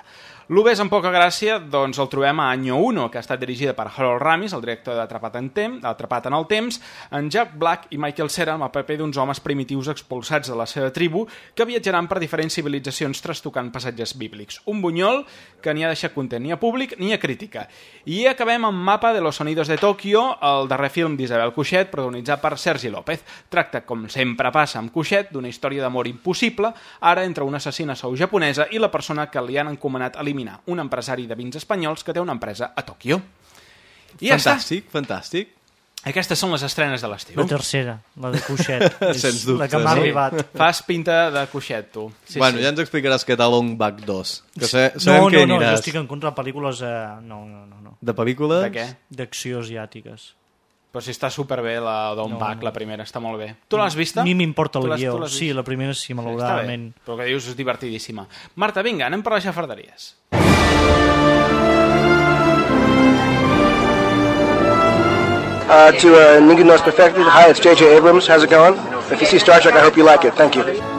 L'Uves amb poca gràcia doncs el trobem a Año 1, que ha estat dirigida per Harold Ramis, el director d'Atrapat en, Tem, Atrapat en el Temps, en Jack Black i Michael Cera amb el paper d'uns homes primitius expulsats de la seva tribu que viatjaran per diferents civilitzacions trastocant passatges bíblics. Un bunyol que ni ha deixat content ni a públic ni a crítica. I acabem amb Mapa de los Sonidos de Tokyo, el darrer film d'Isabel Cuixet, protagonitzat per Sergi López. Tracta, com sempre passa amb Cuixet, d'una història d'amor impossible, ara entre una assassina sou japonesa i la persona que li han encomanat eliminar un empresari de vins espanyols que té una empresa a Tòquio. I ja està. Fantàstic, fantàstic. Aquestes són les estrenes de l'estiu. La tercera, la de Cuixet. Sens dubte, La que m'ha sí. arribat. Fas pinta de Cuixet, tu. Sí, bueno, ja ens explicaràs què tal Long Back 2. Que sé, No, no, que no, jo aniràs. estic en contra de pel·lícules... Eh... No, no, no, no. De pel·lícules? De què? D'acció asiàtiques. Però si està superbé la d'On No, Back, no. la primera, està molt bé. Tu l'has vista? A mi m'importa el guió. Sí, la primera sí, Sí, malauradament. bé, però que dius és divertidíssima. Marta, vinga, anem per les xafarderies. Uh, to uh, Nigga Knows Perfected, hi, it's J.J. Abrams. How's it going? If you see Star Trek, I hope you like it. Thank you.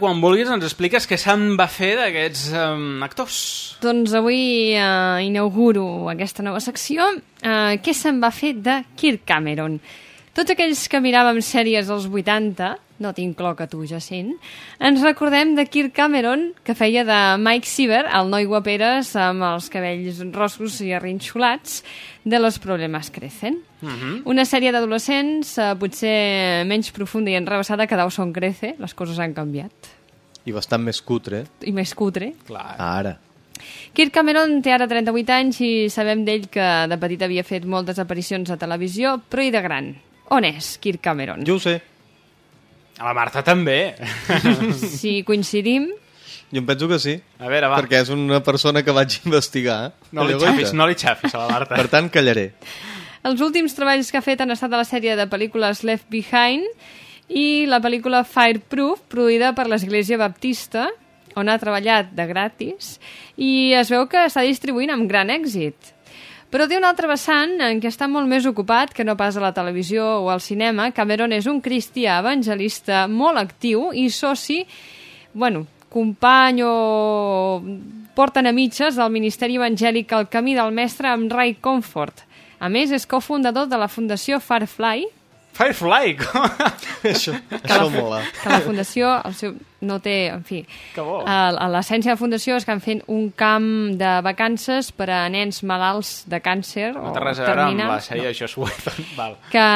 Quan vulguis ens expliques què se'n va fer d'aquests um, actors. Doncs avui eh, inauguro aquesta nova secció. Eh, què se'n va fer de Kirk Cameron? Tots aquells que miràvem sèries dels 80, no t'incloc a tu, Jacint, ens recordem de Kirk Cameron, que feia de Mike Siever, el noi guaperes amb els cabells rossos i arrinxolats, de Los problemas crecen. Mhm. Una sèrie d'adolescents, eh, potser menys profunda i enrevessada que Dawson Crece, les coses han canviat. I bastant més cutre. I més cutre. Clar. Ara. Kirk Cameron té ara 38 anys i sabem d'ell que de petit havia fet moltes aparicions a televisió, però i de gran? On és Kirk Cameron? Jo ho sé. A la Marta també. Si coincidim, Jo em penso que sí. A veure, va. Perquè és una persona que vaig investigar. No li xafis, no li xafis a la Marta. Per tant, callaré. els últims treballs que ha fet han estat a la sèrie de pel·lícules Left Behind i la pel·lícula Fireproof, produïda per l'Església Baptista, on ha treballat de gratis, i es veu que està distribuint amb gran èxit. Però té un altre vessant en què està molt més ocupat que no pas a la televisió o al cinema. Cameron és un cristià evangelista molt actiu i soci, bueno, company o porten a mitges del Ministeri Evangèlic El Camí del Mestre amb Ray Comfort. A més, és cofundador de la Fundació Firefly, Firefly! això, que això la, mola. que la Fundació el seu, no té, en fi... Que bo. el- L'essència de la Fundació és que han fet un camp de vacances per a nens malalts de càncer No o té res a veure amb la sèrie de Josh Whedon. Val. que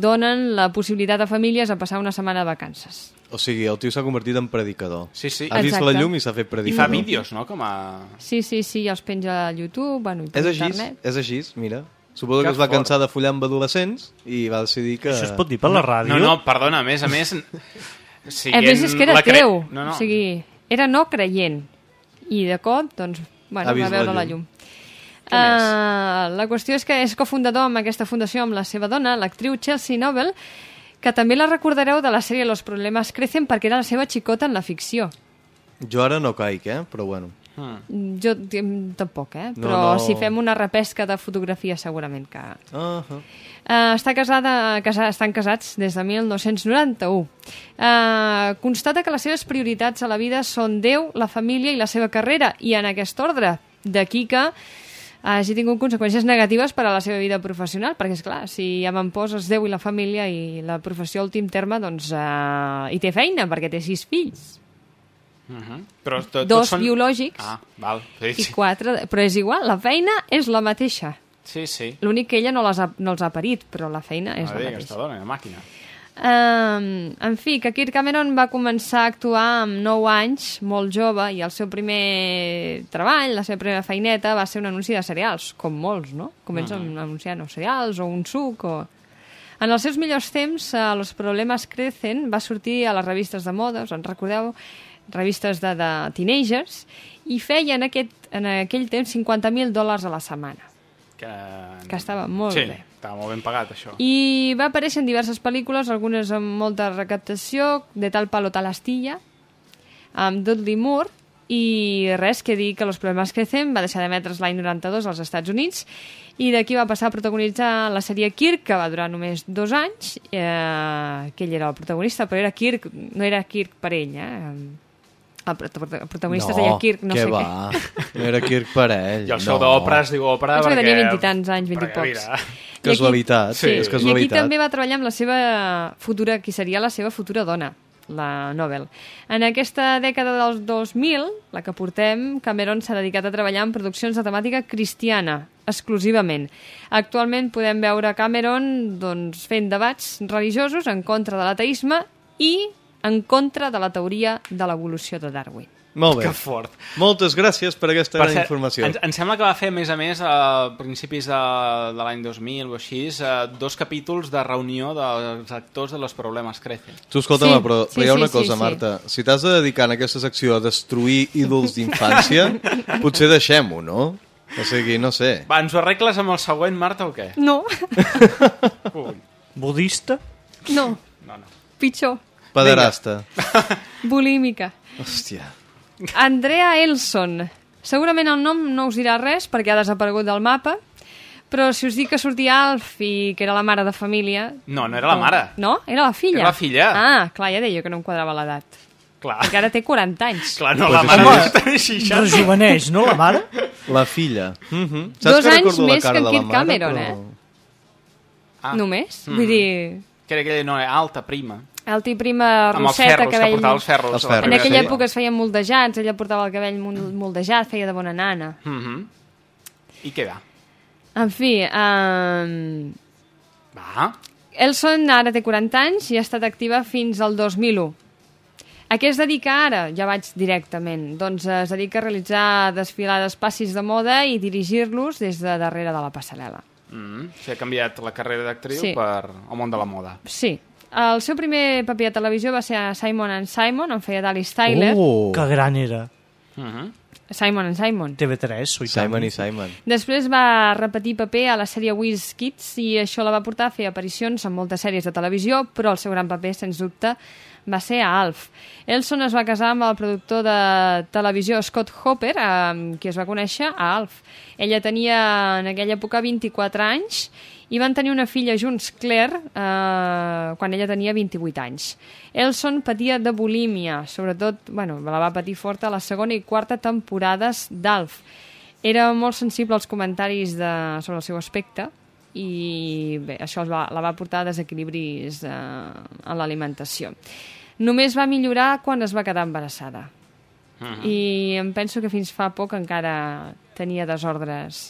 donen la possibilitat a famílies a passar una setmana de vacances. O sigui, el tio s'ha convertit en predicador. Sí, sí. Ha vist Exacte. la llum i s'ha fet I predicador. fa vídeos, no? Com a... Sí, sí, sí, els penja a YouTube, bueno, i per És així, internet. és així, mira. Suposo Que que es va fort. cansar de follar amb adolescents i va decidir que... Això es pot dir per la ràdio? No, no, perdona, a més a més... A més, és que era la cre- teu. No, no. O sigui, era no creient. I de cop, doncs, bueno, va veure la la llum. llum. Què més? Uh, la qüestió és que és cofundador amb aquesta fundació amb la seva dona, l'actriu Chelsea Nobel, que també la recordareu de la sèrie Los problemas crecen perquè era la seva xicota en la ficció. Jo ara no caic, eh? Però bueno. Hmm. Jo tampoc, eh? No, Però no. si fem una repesca de fotografia segurament que... Uh -huh. Uh, està casada, casa, estan casats des de 1991. Uh, constata que les seves prioritats a la vida són Déu, la família i la seva carrera, i en aquest ordre. D'aquí que hagi tingut conseqüències negatives per a la seva vida professional, perquè, és clar, si amb en poses Déu i la família i la professió a últim terme, doncs eh, hi té feina, perquè té sis fills. Uh -huh. Però to, Dos són... biològics Ah, val. Sí, i sí. quatre... de- Però és igual, la feina és la mateixa. Sí, sí. L'únic que ella no, les ha, no els ha parit, però la feina és A la dir, mateixa. aquesta dona, una màquina. Um, en fi, que Kirk Cameron va començar a actuar amb 9 anys, molt jove, i el seu primer treball, la seva primera feineta, va ser un anunci de cereals, com molts, no? Comencen Mhm. anunciant o cereals o un suc o... En els seus millors temps, eh, Los problemes crecen va sortir a les revistes de moda, us en recordeu? Revistes de, de teenagers, i feia en, aquest, en aquell temps 50.000 dòlars a la setmana, Que, que estava molt sí, bé. estava molt ben pagat, això. I va aparèixer en diverses pel·lícules, algunes amb molta recaptació, de tal palo tal astilla, amb Dudley Moore, i res que dir que Los problemes crecen va deixar d'emetre's l'any 92 als Estats Units i d'aquí va passar a protagonitzar la sèrie Kirk, que va durar només dos anys, eh, que ell era el protagonista, però era Kirk, no era Kirk per ell, eh? El prota- el protagonista es deia Kirk, no sé va. què. No era Kirk per ell. I el show no. d'òpera es diu òpera Penso que perquè... tenia 20 i tants anys, 20 i perquè, pocs. mira, I aquí- Casualitat, sí, és I casualitat. aquí també va treballar amb la seva futura, qui seria la seva futura dona, la Nobel. En aquesta dècada dels 2000, la que portem, Cameron s'ha dedicat a treballar en produccions de temàtica cristiana, exclusivament. Actualment podem veure Cameron doncs, fent debats religiosos en contra de l'ateisme i en contra de la teoria de l'evolució de Darwin. Molt bé. Que fort. Moltes gràcies per aquesta Per gran cert, informació. Ens, em sembla que va fer, a més a més, a principis de, de l'any 2000 o així, eh, dos capítols de reunió dels actors de Los Problemes Crecen. Tu, escolta'm, Sí, però, sí, però hi ha sí, una sí, cosa, sí. Marta. Si t'has de dedicar en aquesta secció a destruir ídols d'infància, potser deixem-ho, no? O sigui, no sé. Va, ens ho arregles amb el següent, Marta, o què? No, Budista? no, no, no. pitjor, Pederasta. bulímica. Hòstia. Andrea Elson. Segurament el nom no us dirà res perquè ha desaparegut del mapa, però si us dic que sortia Alf i que era la mare de família... No, no era la mare. No? Era la filla. Era la filla. Ah, clar, ja deia que no em quadrava l'edat. Clar. Perquè ara té 40 anys. Clar, no, la mare és- no té 60. Rejuveneix, no, la mare? La filla. Mm -hmm. Dos anys més que en Kirk Cameron, eh? Ah. Només? Mm. Vull dir, Que era aquella, no, era alta, prima. Alta i prima Amb els rosseta, que portava els ferros. Els ferros, En aquella sèrie. època es feien moldejats, ella portava el cabell mol- moldejat, feia de bona nana. Mhm. I què va? En fi, um, Va. Elson ara té 40 anys i ha estat activa fins al 2001. A què es dedica ara? Ja vaig directament. Doncs es dedica a realitzar desfilades passis de moda i dirigir-los des de darrere de la passarel·la. Mm. O sigui, ha canviat la carrera d'actriu Sí. per el món de la moda. Sí. El seu primer paper a televisió va ser a Simon and Simon, on feia d'Alice Tyler. Oh, que gran era. Mhm. Simon and Simon. TV3, oi Simon i Simon. Després va repetir paper a la sèrie Whiz Kids i això la va portar a fer aparicions en moltes sèries de televisió, però el seu gran paper, sens dubte, va ser a Alf. Elson es va casar amb el productor de televisió Scott Hopper, amb qui es va conèixer a Alf. Ella tenia en aquella època 24 anys i van tenir una filla junts, Claire, eh, quan ella tenia 28 anys. Elson patia de bulímia, sobretot, bueno, la va patir forta a la segona i quarta temporades d'Alf. Era molt sensible als comentaris de, sobre el seu aspecte i bé, això va, la va portar a desequilibris eh, en l'alimentació. Només va millorar quan es va quedar embarassada. Mhm. I em penso que fins fa poc encara tenia desordres.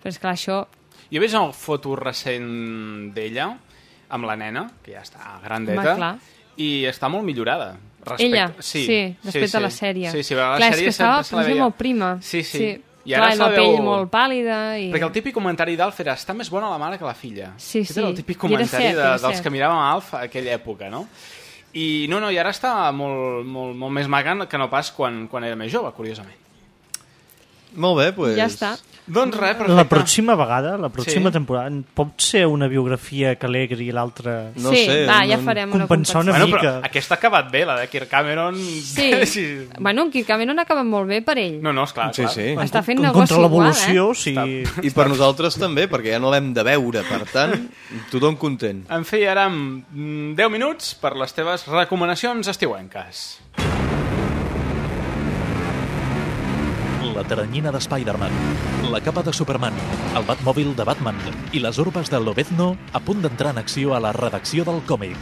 Però és clar, això... Jo he vist una foto recent d'ella, amb la nena, que ja està grandeta, Home, i està molt millorada. Respecte... Ella, sí, després de la sèrie. Sí, sí, a la clar, és sèrie que estava, se la veia. molt prima. Sí, sí. sí. I ara clar, la la pell veu- molt pàl·lida i... Perquè el típic comentari d'Alf era està més bona la mare que la filla. Sí, Aquest era sí. el típic era comentari cert, de, era dels cert. que miràvem Alf a aquella època, no? I no, no, i ara està molt, molt, molt més maca que no pas quan, quan era més jove, curiosament. Molt bé, doncs... Pues... Ja està. Doncs res, perfecte. La pròxima vegada, la pròxima Sí. temporada, pot ser una biografia que alegri i l'altra... No sí, sé, va, ja farem una compensar una Bueno, mica. però aquesta ha acabat bé, la de Kirk Cameron... Sí. Bueno, en Kirk Cameron ha acabat molt bé per ell. No, no, esclar, Sí, clar. sí. Està fent negoci Contra l'evolució, eh? sí. I per nosaltres també, perquè ja no l'hem de veure, per tant, tothom content. En fi, ara amb mm, 10 minuts per les teves recomanacions estiuenques. La teranyina de Spider-Man, la capa de Superman, el Batmòbil de Batman i les urbes de Lobezno a punt d'entrar en acció a la redacció del còmic.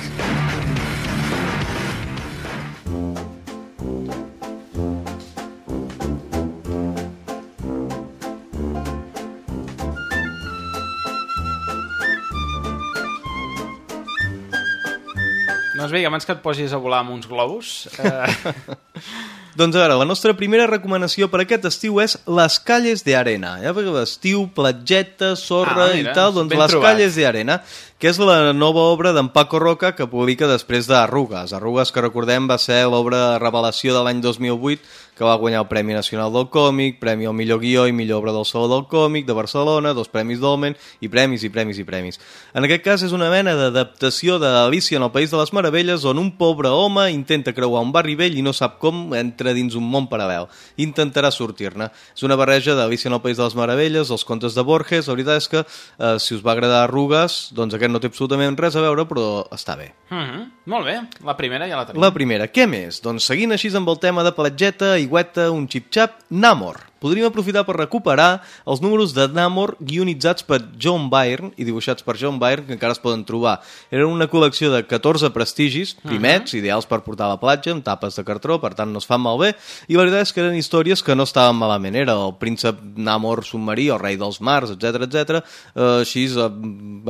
Doncs vinga, abans que et posis a volar amb uns globus... Eh... Doncs a veure, la nostra primera recomanació per aquest estiu és Les Calles de Arena. Ja perquè l'estiu, platgeta, sorra Ah, mira, i tal, doncs Les trobat. Calles de Arena, que és la nova obra d'en Paco Roca que publica després d'Arrugues. Arrugues, que recordem, va ser l'obra revelació de l'any 2008 que va guanyar el Premi Nacional del Còmic, Premi al millor guió i millor obra del Saló del Còmic de Barcelona, dos premis Dolmen i premis i premis i premis. En aquest cas és una mena d'adaptació d'Alicia en el País de les Meravelles on un pobre home intenta creuar un barri vell i no sap com entra dins un món paral·lel. Intentarà sortir-ne. És una barreja d'Alicia en el País de les Meravelles, els contes de Borges, la veritat és que eh, si us va agradar Arrugues, doncs aquest no té absolutament res a veure, però està bé. Mm -hmm. Molt bé, la primera ja la tenim. La primera, què més? Doncs seguint així amb el tema de platgeta, aigüeta, un xip-xap, Namor. Podríem aprofitar per recuperar els números de Namor guionitzats per John Byrne i dibuixats per John Byrne, que encara es poden trobar. Eren una col·lecció de 14 prestigis, primets, ideals per portar a la platja, amb tapes de cartró, per tant no es fan malbé, i la veritat és que eren històries que no estaven malament. Era el príncep Namor submarí, el rei dels mars, etc etc. Eh, així, eh,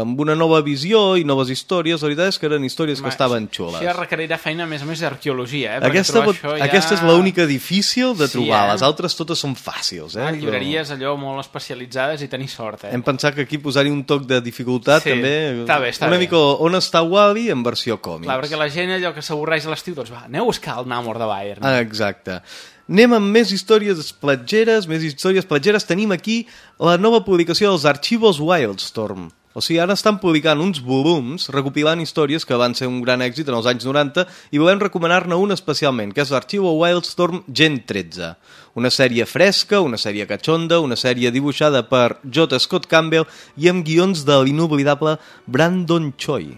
amb una nova visió i noves històries, la veritat és que eren històries que Ma, estaven xules. Això requerirà feina, a més a més, d'arqueologia, eh? Aquesta, pot, ja... aquesta és l'única difícil de Sí, trobar, eh? les altres totes són fàcils. Eh? Ah, Però llibreries allò molt especialitzades i tenir sort, eh? Hem pensat que aquí posar-hi un toc de dificultat Sí, també... està bé, està una bé. mica on està Wally en versió còmics. Clar, perquè la gent allò que s'avorreix a l'estiu, doncs va, aneu a buscar el Namor de Bayern. Ah, exacte. Anem amb més històries platgeres, més històries platgeres. Tenim aquí la nova publicació dels Archivos Wildstorm. O sigui, ara estan publicant uns volums recopilant històries que van ser un gran èxit en els anys 90 i volem recomanar-ne un especialment, que és l'Archivo Wildstorm Gen 13. Una sèrie fresca, una sèrie catxonda, una sèrie dibuixada per J. Scott Campbell i amb guions de l'inoblidable Brandon Choi,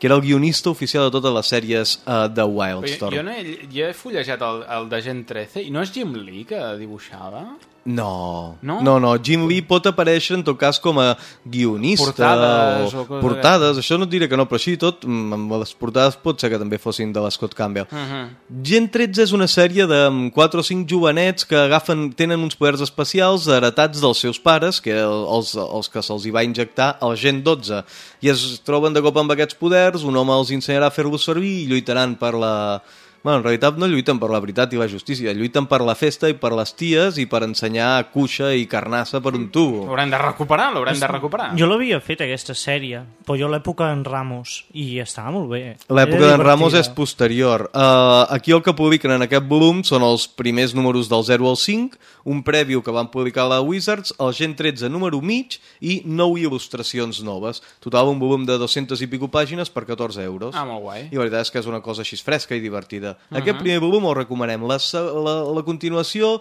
que era el guionista oficial de totes les sèries uh, de Però jo, Wildstorm. jo, no he, jo he fullejat el, el de Gent 13 i no és Jim Lee que dibuixava? No. No? no, no. Jim Lee pot aparèixer en tot cas com a guionista Portades o o portades, això no et diré que no, però així tot, mm, amb les portades pot ser que també fossin de l'Scott Campbell. Uh -huh. Gent 13 és una sèrie de mm, 4 o 5 jovenets que agafen, tenen uns poders especials heretats dels seus pares, que els, els que se'ls hi va injectar el Gent 12, i es troben de cop amb aquests poders, un home els ensenyarà a fer-los servir i lluitaran per la... Bueno, en realitat no lluiten per la veritat i la justícia, lluiten per la festa i per les ties i per ensenyar cuixa i carnassa per un tubo. L'haurem de recuperar, l'haurem de recuperar. Jo l'havia fet, aquesta sèrie, però jo l'època en Ramos, i estava molt bé. L'època d'en Ramos és posterior. Uh, aquí el que publiquen en aquest volum són els primers números del 0 al 5, un prèview que van publicar la Wizards, el Gen 13 número mig i 9 il·lustracions noves. Total, un volum de 200 i pico pàgines per 14 euros. Ah, molt guai. I la veritat és que és una cosa així fresca i divertida. Mhm. Aquest primer volum el recomanem. La, la, la continuació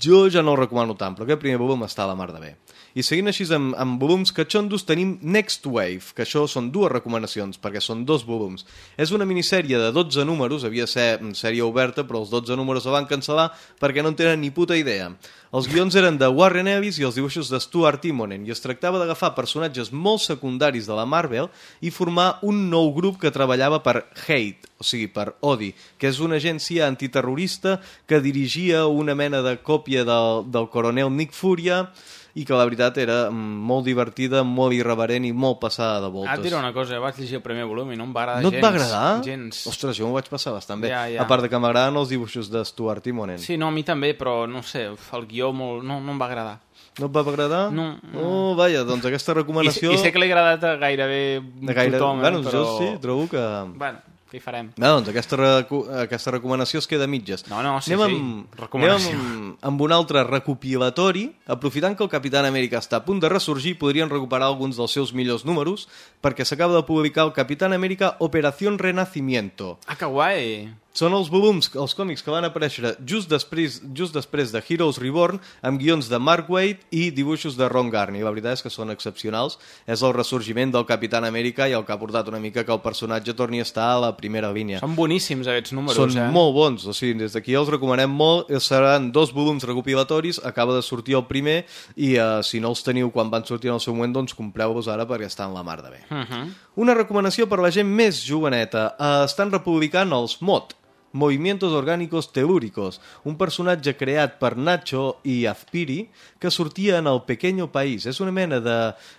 jo ja no el recomano tant, però aquest primer volum està a la mar de bé. I seguint així amb, amb volums catxondos tenim Next Wave, que això són dues recomanacions, perquè són dos volums. És una minissèrie de 12 números, havia de ser mm, sèrie oberta, però els 12 números la van cancel·lar perquè no en tenen ni puta idea. Els guions eren de Warren Ellis i els dibuixos de Stuart Timonen, i es tractava d'agafar personatges molt secundaris de la Marvel i formar un nou grup que treballava per Hate, o sigui, per Odi, que és una agència antiterrorista que dirigia una mena de còpia del, del coronel Nick Furia i que la veritat era mm, molt divertida, molt irreverent i molt passada de Ah, voltes. et diré una cosa, vaig llegir el primer volum i no em va agradar no et gens. va agradar? Gens. Ostres, jo m'ho vaig passar bastant bé. Ja, ja. A part de que m'agraden els dibuixos de Stuart Timonen. Sí, no, a mi també, però no sé, el guió molt... no, no em va agradar. No et va agradar? No. Oh, vaja, doncs aquesta recomanació... I, I sé que li ha agradat a gairebé de gaire... tothom, eh, bueno, però... jo sí, trobo que... Bueno, què hi farem? No, doncs aquesta, recu aquesta recomanació es queda a mitges. No, no, sí, anem sí, Amb, recomanació. Anem amb, amb un altre recopilatori. Aprofitant que el Capitán Amèrica està a punt de ressorgir, podrien recuperar alguns dels seus millors números, perquè s'acaba de publicar el Capitán Amèrica Operación Renacimiento. Ah, que guai! Són els volums, els còmics que van aparèixer just després, just després de Heroes Reborn, amb guions de Mark Waid i dibuixos de Ron Garney. La veritat és que són excepcionals. És el ressorgiment del Capitán Amèrica i el que ha portat una mica que el personatge torni a estar a la primera línia. Són boníssims aquests números, Són eh? molt bons, o sigui, des d'aquí els recomanem molt. Seran dos volums recopilatoris, acaba de sortir el primer i uh, si no els teniu quan van sortir en el seu moment, doncs compreu-los ara perquè estan la mar de bé. Uh -huh. Una recomanació per la gent més joveneta. Uh, estan republicant els MOT, Movimientos Orgánicos Telúricos, un personatge creat per Nacho i Azpiri que sortia en El Pequeño País. És una mena de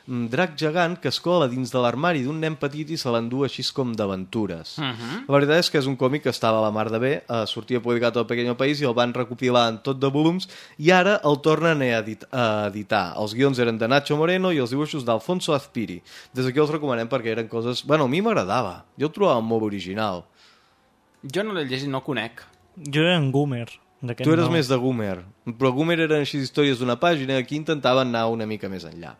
mm, drac gegant que es cola dins de l'armari d'un nen petit i se l'endú així com d'aventures. Uh -huh. La veritat és que és un còmic que estava a la mar de bé, eh, sortia publicat al Pequeño País i el van recopilar en tot de volums i ara el tornen a, edit a editar. Els guions eren de Nacho Moreno i els dibuixos d'Alfonso Azpiri. Des d'aquí els recomanem perquè eren coses... Bueno, a mi m'agradava. Jo el trobava molt original. Jo no l'he llegit, no el conec. Jo era en Goomer. Tu eres nou. més de Goomer, però Goomer eren així històries d'una pàgina, aquí intentaven anar una mica més enllà.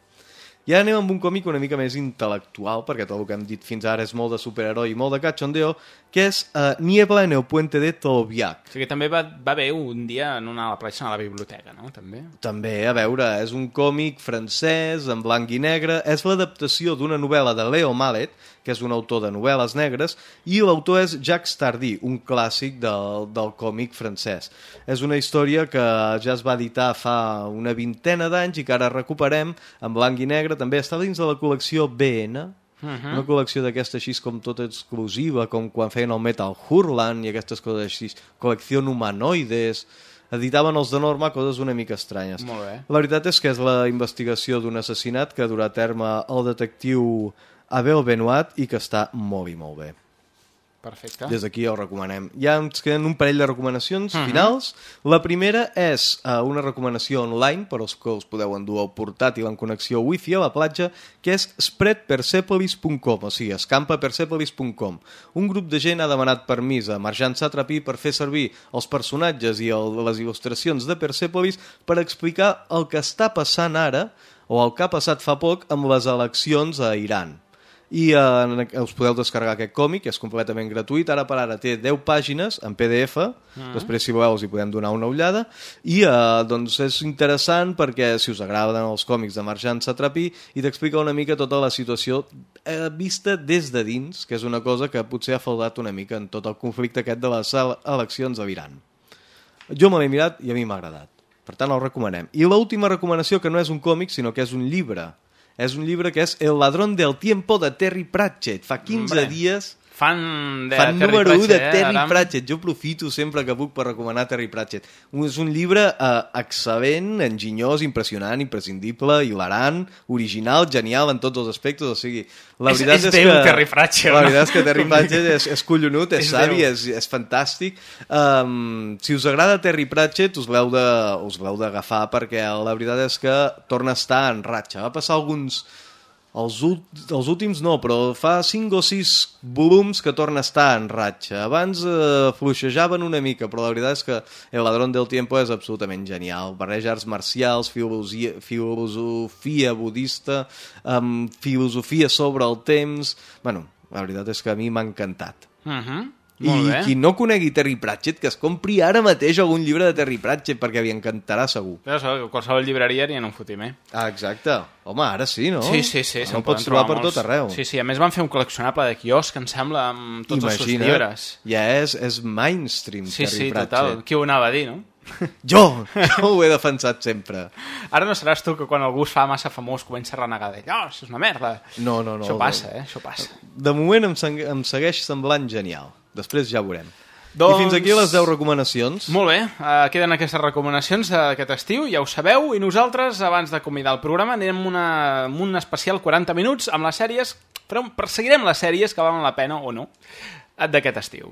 I ara anem amb un còmic una mica més intel·lectual, perquè tot el que hem dit fins ara és molt de superheroi i molt de cachondeo, que és uh, Niebla en el puente de Tobiac. O sigui, també va, va haver un dia en una aparèixer a la biblioteca, no? També. També, a veure, és un còmic francès, en blanc i negre, és l'adaptació d'una novel·la de Leo Mallet, que és un autor de novel·les negres, i l'autor és Jacques Tardy, un clàssic del, del còmic francès. És una història que ja es va editar fa una vintena d'anys i que ara recuperem en blanc i negre, també està dins de la col·lecció BN, Mhm. una col·lecció d'aquesta així com tota exclusiva, com quan feien el Metal Hurlan i aquestes coses així, col·lecció humanoides, editaven els de norma coses una mica estranyes. Molt bé. La veritat és que és la investigació d'un assassinat que durà a terme el detectiu Abel Benoit i que està molt i molt bé. Perfecte. Des d'aquí ho recomanem. Ja ens queden un parell de recomanacions Mhm. finals. La primera és uh, una recomanació online, per als que us podeu endur el portàtil en connexió wifi a la platja, que és spreadpersepolis.com, o sigui, escampapersepolis.com. Un grup de gent ha demanat permís a Marjan Satrapi per fer servir els personatges i el, les il·lustracions de Persepolis per explicar el que està passant ara, o el que ha passat fa poc, amb les eleccions a Iran i eh, us podeu descarregar aquest còmic, és completament gratuït, ara per ara té 10 pàgines en PDF, Mhm. després si voleu us hi podem donar una ullada, i eh, doncs és interessant perquè si us agraden els còmics de Marjan Satrapi i t'explica una mica tota la situació eh, vista des de dins, que és una cosa que potser ha faltat una mica en tot el conflicte aquest de les ele- eleccions a l'Iran. Jo me l'he mirat i a mi m'ha agradat. Per tant, el recomanem. I l'última recomanació, que no és un còmic, sinó que és un llibre. És un llibre que és El ladrón del tiempo de Terry Pratchett. Fa 15 Hombre, dies... Fan de Fan Terry número 1 de Pratchett, eh, Terry Aram? Pratchett. Jo aprofito sempre que puc per recomanar Terry Pratchett. És un llibre eh, excel·lent, enginyós, impressionant, imprescindible, hilarant, original, genial en tots els aspectes. O sigui, la És- veritat és és, Déu, que... Terry Pratchett, La no? veritat és que Terry Pratchett és, és collonut, és, És savi, és, és fantàstic. Um, si us agrada Terry Pratchett, us l'heu de- us l'heu d'agafar perquè la veritat és que torna a estar en ratxa. Va passar alguns... Els, els últims no, però fa 5 o 6 volums que torna a estar en ratxa. Abans eh, fluixejaven una mica, però la veritat és que El ladrón del tiempo és absolutament genial. Barreja arts marcials, filosofia, filosofia budista, um, filosofia sobre el temps... Bueno, la veritat és que a mi m'ha encantat. Mhm. I Molt bé. qui no conegui Terry Pratchett, que es compri ara mateix algun llibre de Terry Pratchett, perquè li encantarà segur. Ja sabeu, a qualsevol llibreria n'hi ha un fotimer. Ah, exacte. Home, ara sí, no? Sí, sí, sí. No pots trobar per molts. tot arreu. Sí, sí. A més van fer un col·leccionable de quiosc, em sembla, amb tots els seus llibres. Ja és, és mainstream, Sí, Terry sí, Pratchett. total. Qui ho anava a dir, no? Jo! Jo ho he defensat sempre. Ara no seràs tu que quan algú es fa massa famós comença a renegar d'ell. Oh, això és una merda. No, no, no. Això passa, eh? Això passa. De moment em, em segueix semblant genial. Després ja ho veurem. Doncs- I fins aquí les 10 recomanacions. Molt bé, uh, queden aquestes recomanacions d'aquest estiu, ja ho sabeu, i nosaltres, abans de convidar el programa, anem una, amb un especial 40 minuts amb les sèries, farem, perseguirem les sèries que valen la pena o no d'aquest estiu.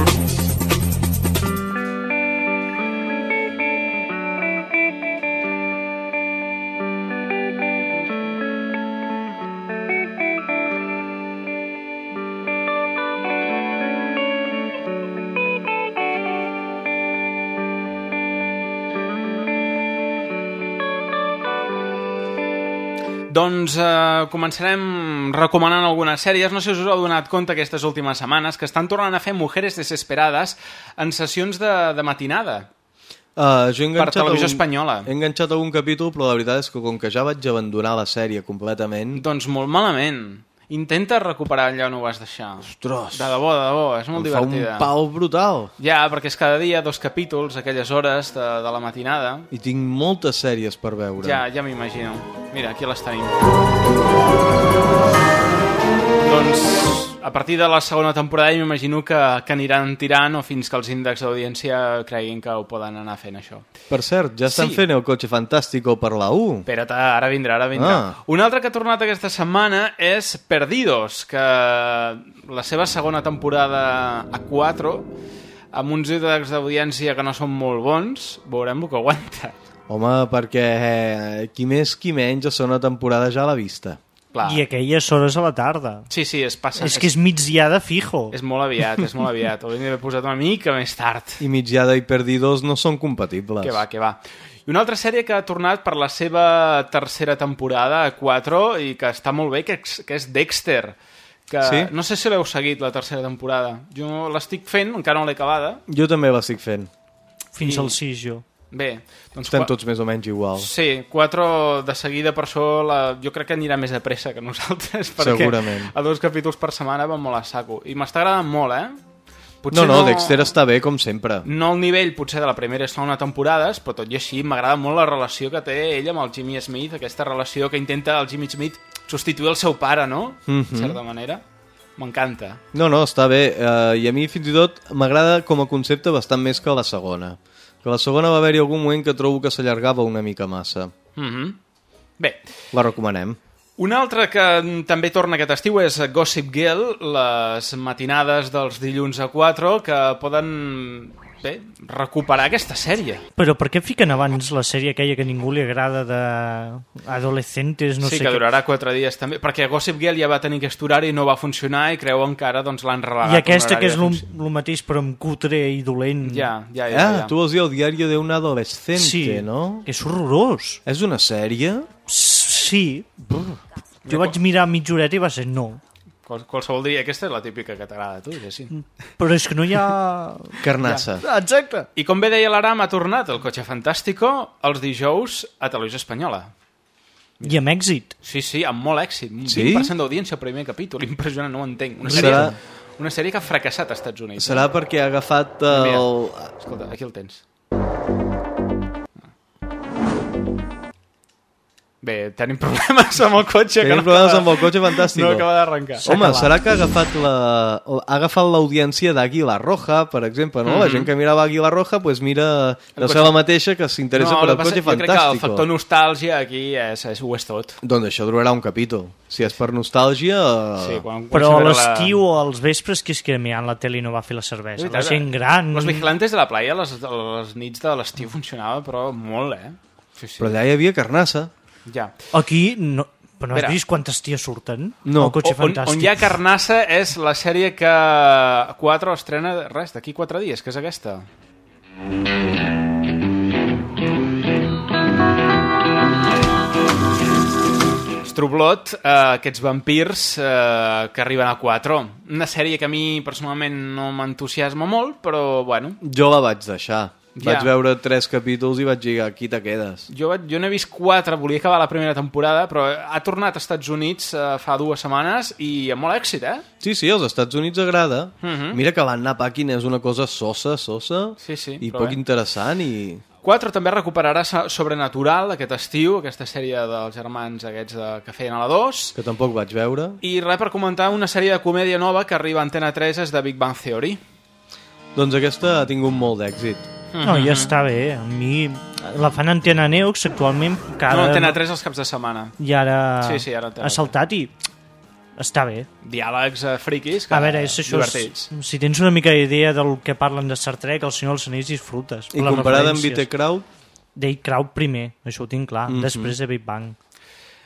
Doncs eh, començarem recomanant algunes sèries. No sé si us heu donat compte aquestes últimes setmanes que estan tornant a fer Mujeres Desesperades en sessions de, de matinada. Uh, jo he Per televisió algun- espanyola. He enganxat algun capítol, però la veritat és que com que ja vaig abandonar la sèrie completament... Doncs molt malament. Intenta recuperar allò on ho vas deixar. Ostres. De debò, de debò, és molt em fa un divertida. pau brutal. Ja, perquè és cada dia dos capítols, aquelles hores de, de la matinada. I tinc moltes sèries per veure. Ja, ja m'imagino. Mira, aquí les tenim. Doncs a partir de la segona temporada m'imagino que, que aniran tirant o fins que els índexs d'audiència creguin que ho poden anar fent això. Per cert, ja estan Sí. fent el cotxe fantàstico per la U. Espera't, ara vindrà, ara vindrà. Ah. Un altre que ha tornat aquesta setmana és Perdidos, que la seva segona temporada a 4, amb uns índexs d'audiència que no són molt bons, veurem el que aguanta. Home, perquè eh, qui més qui menys a segona temporada ja l'ha vista. Clar. I aquelles hores a la tarda. Sí, sí, es passa. És que és migdiada fijo. És molt aviat, és molt aviat. Hauríem d'haver posat una mica més tard. I mitjada i perdidos no són compatibles. Que va, que va. I una altra sèrie que ha tornat per la seva tercera temporada, a 4, i que està molt bé, que, és- que és Dexter. Que Sí? no sé si l'heu seguit, la tercera temporada. Jo l'estic fent, encara no l'he acabada. Jo també l'estic fent. Fins I- al 6, jo. Bé, doncs... Estem tots més o menys igual. Sí, 4 de seguida, per això la... jo crec que anirà més de pressa que nosaltres, perquè Segurament. a dos capítols per setmana van molt a saco. I m'està agradant molt, eh? no, no, Dexter està bé, com sempre. No al nivell, potser, de la primera i segona temporades, però tot i així m'agrada molt la relació que té ell amb el Jimmy Smith, aquesta relació que intenta el Jimmy Smith substituir el seu pare, no? Mhm. De certa manera. M'encanta. No, no, està bé. Uh, I a mi fins i tot m'agrada com a concepte bastant més que la segona. Que la segona va haver-hi algun moment que trobo que s'allargava una mica massa. Mhm. Bé, La recomanem. Un altre que mm, també torna aquest estiu és Gossip Girl, les matinades dels dilluns a 4, que poden bé, recuperar aquesta sèrie. Però per què fiquen abans la sèrie aquella que ningú li agrada de adolescentes, no sí, sé que què? durarà 4 dies també, perquè Gossip Girl ja va tenir aquest horari i no va funcionar i creuen que ara doncs, l'han relegat. I aquesta que és el mateix però amb cutre i dolent. Ja, ja, ja. Ah, ja. tu vols dir el diari d'un adolescente, Sí, no? que és horrorós. És una sèrie? Sí. Jo vaig mirar mitja horeta i va ser no. Qual, qualsevol dia, aquesta és la típica que t'agrada a tu, Jessi. Però és que no hi ha... Carnassa. Ja. Exacte. I com bé deia l'Aram, ha tornat el Cotxe Fantàstico els dijous a Televisió Espanyola. I amb èxit. Sí, sí, amb molt èxit. Un Sí? 20% d'audiència al primer capítol. Impressionant, no ho entenc. Una Serà- sèrie, una sèrie que ha fracassat als Estats Units. Serà perquè ha agafat el... Mira, escolta, aquí el tens. Bé, tenim problemes amb el cotxe. Tenim que no problemes acaba- amb el cotxe fantàstic. No acaba d'arrencar. Home, serà que ha agafat la, ha agafat l'audiència d'Àguila Roja, per exemple, no? La Mhm. gent que mirava Àguila Roja pues mira El la cotxe- seva mateixa que s'interessa no, per el el que passa- cotxe Jo crec que el fantàstic. factor nostàlgia aquí és, és, ho és tot. Doncs això durarà un capítol. Si és per nostàlgia... Sí, quan, quan Però a l'estiu o als vespres qui és que mirant la tele no va fer la cervesa? La gent gran... Los vigilantes de la playa, les, les nits de l'estiu funcionava, però molt, eh? Sí, sí. Però allà hi havia carnassa. Ja. Aquí no... Però no has vist quantes ties surten? No. El cotxe on, on fantàstic. hi ha Carnassa és la sèrie que 4 estrena, res, d'aquí 4 dies, que és aquesta. Strublot, eh, aquests vampirs eh, que arriben a 4. Una sèrie que a mi personalment no m'entusiasma molt, però bueno. Jo la vaig deixar. Ja. Vaig veure tres capítols i vaig dir, aquí te quedes. Jo, jo n'he vist 4, volia acabar la primera temporada, però ha tornat als Estats Units eh, fa dues setmanes i amb molt èxit, eh? Sí, sí, als Estats Units agrada. Mhm. Mira que l'Anna Paquin és una cosa sosa, sosa, Sí, sí, i poc bé. interessant i... 4 també recuperarà So- Sobrenatural aquest estiu, aquesta sèrie dels germans aquests de, que feien a la 2. que tampoc vaig veure. I res per comentar una sèrie de comèdia nova que arriba a Antena 3 és de Big Bang Theory. Doncs aquesta ha tingut molt d'èxit. No, ja està bé. A mi la fan Antena Neux actualment cada... No, Antena 3 els caps de setmana. I ara Sí, sí, ara ha saltat i està bé. Diàlegs eh, friquis que A veure, és això, divertits. és, si tens una mica d'idea del que parlen de Star Trek, el Senyor dels Anells disfrutes. I comparada amb. IT Crowd, Date Crowd primer, això ho tinc clar, Mhm. després de Big Bang.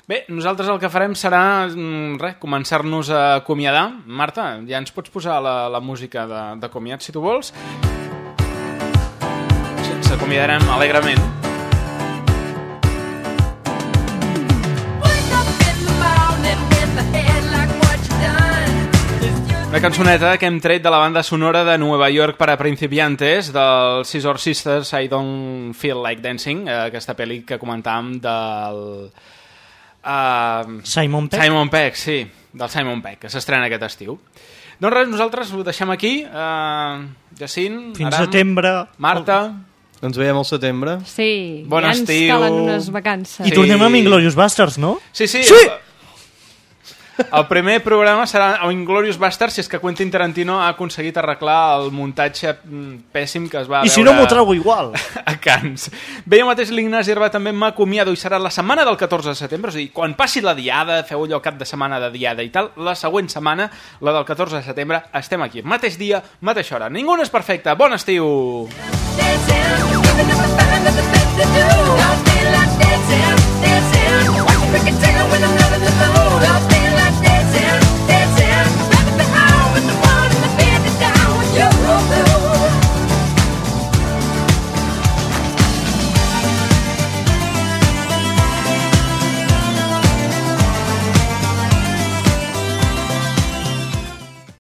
Bé, nosaltres el que farem serà mm, començar-nos a acomiadar. Marta, ja ens pots posar la, la música de, de comiat, si tu vols. Ens acomiadarem alegrement. Una cançoneta que hem tret de la banda sonora de Nueva York per a principiantes del Scissor Sisters I Don't Feel Like Dancing, eh, aquesta pel·li que comentàvem del... Uh, Simon Pegg? Simon Pegg, sí, del Simon Pegg, que s'estrena aquest estiu. Doncs res, nosaltres ho deixem aquí. Uh, Jacint, Fins Aram, setembre. Marta... Ens veiem al setembre. Sí, Bon ja ens estiu. calen unes vacances. I tornem amb Inglorious Bastards, no? Sí, sí. Sí! El primer programa serà a Inglorious Bastards si és que Quentin Tarantino ha aconseguit arreglar el muntatge mm, pèssim que es va I si no m'ho trobo igual. a Cans. Bé, jo mateix l'Ignasi Herba també m'acomiado i serà la setmana del 14 de setembre, és a dir, quan passi la diada, feu allò cap de setmana de diada i tal, la següent setmana, la del 14 de setembre, estem aquí. Mateix dia, mateixa hora. Ningú no és perfecte. Bon estiu! Dancing,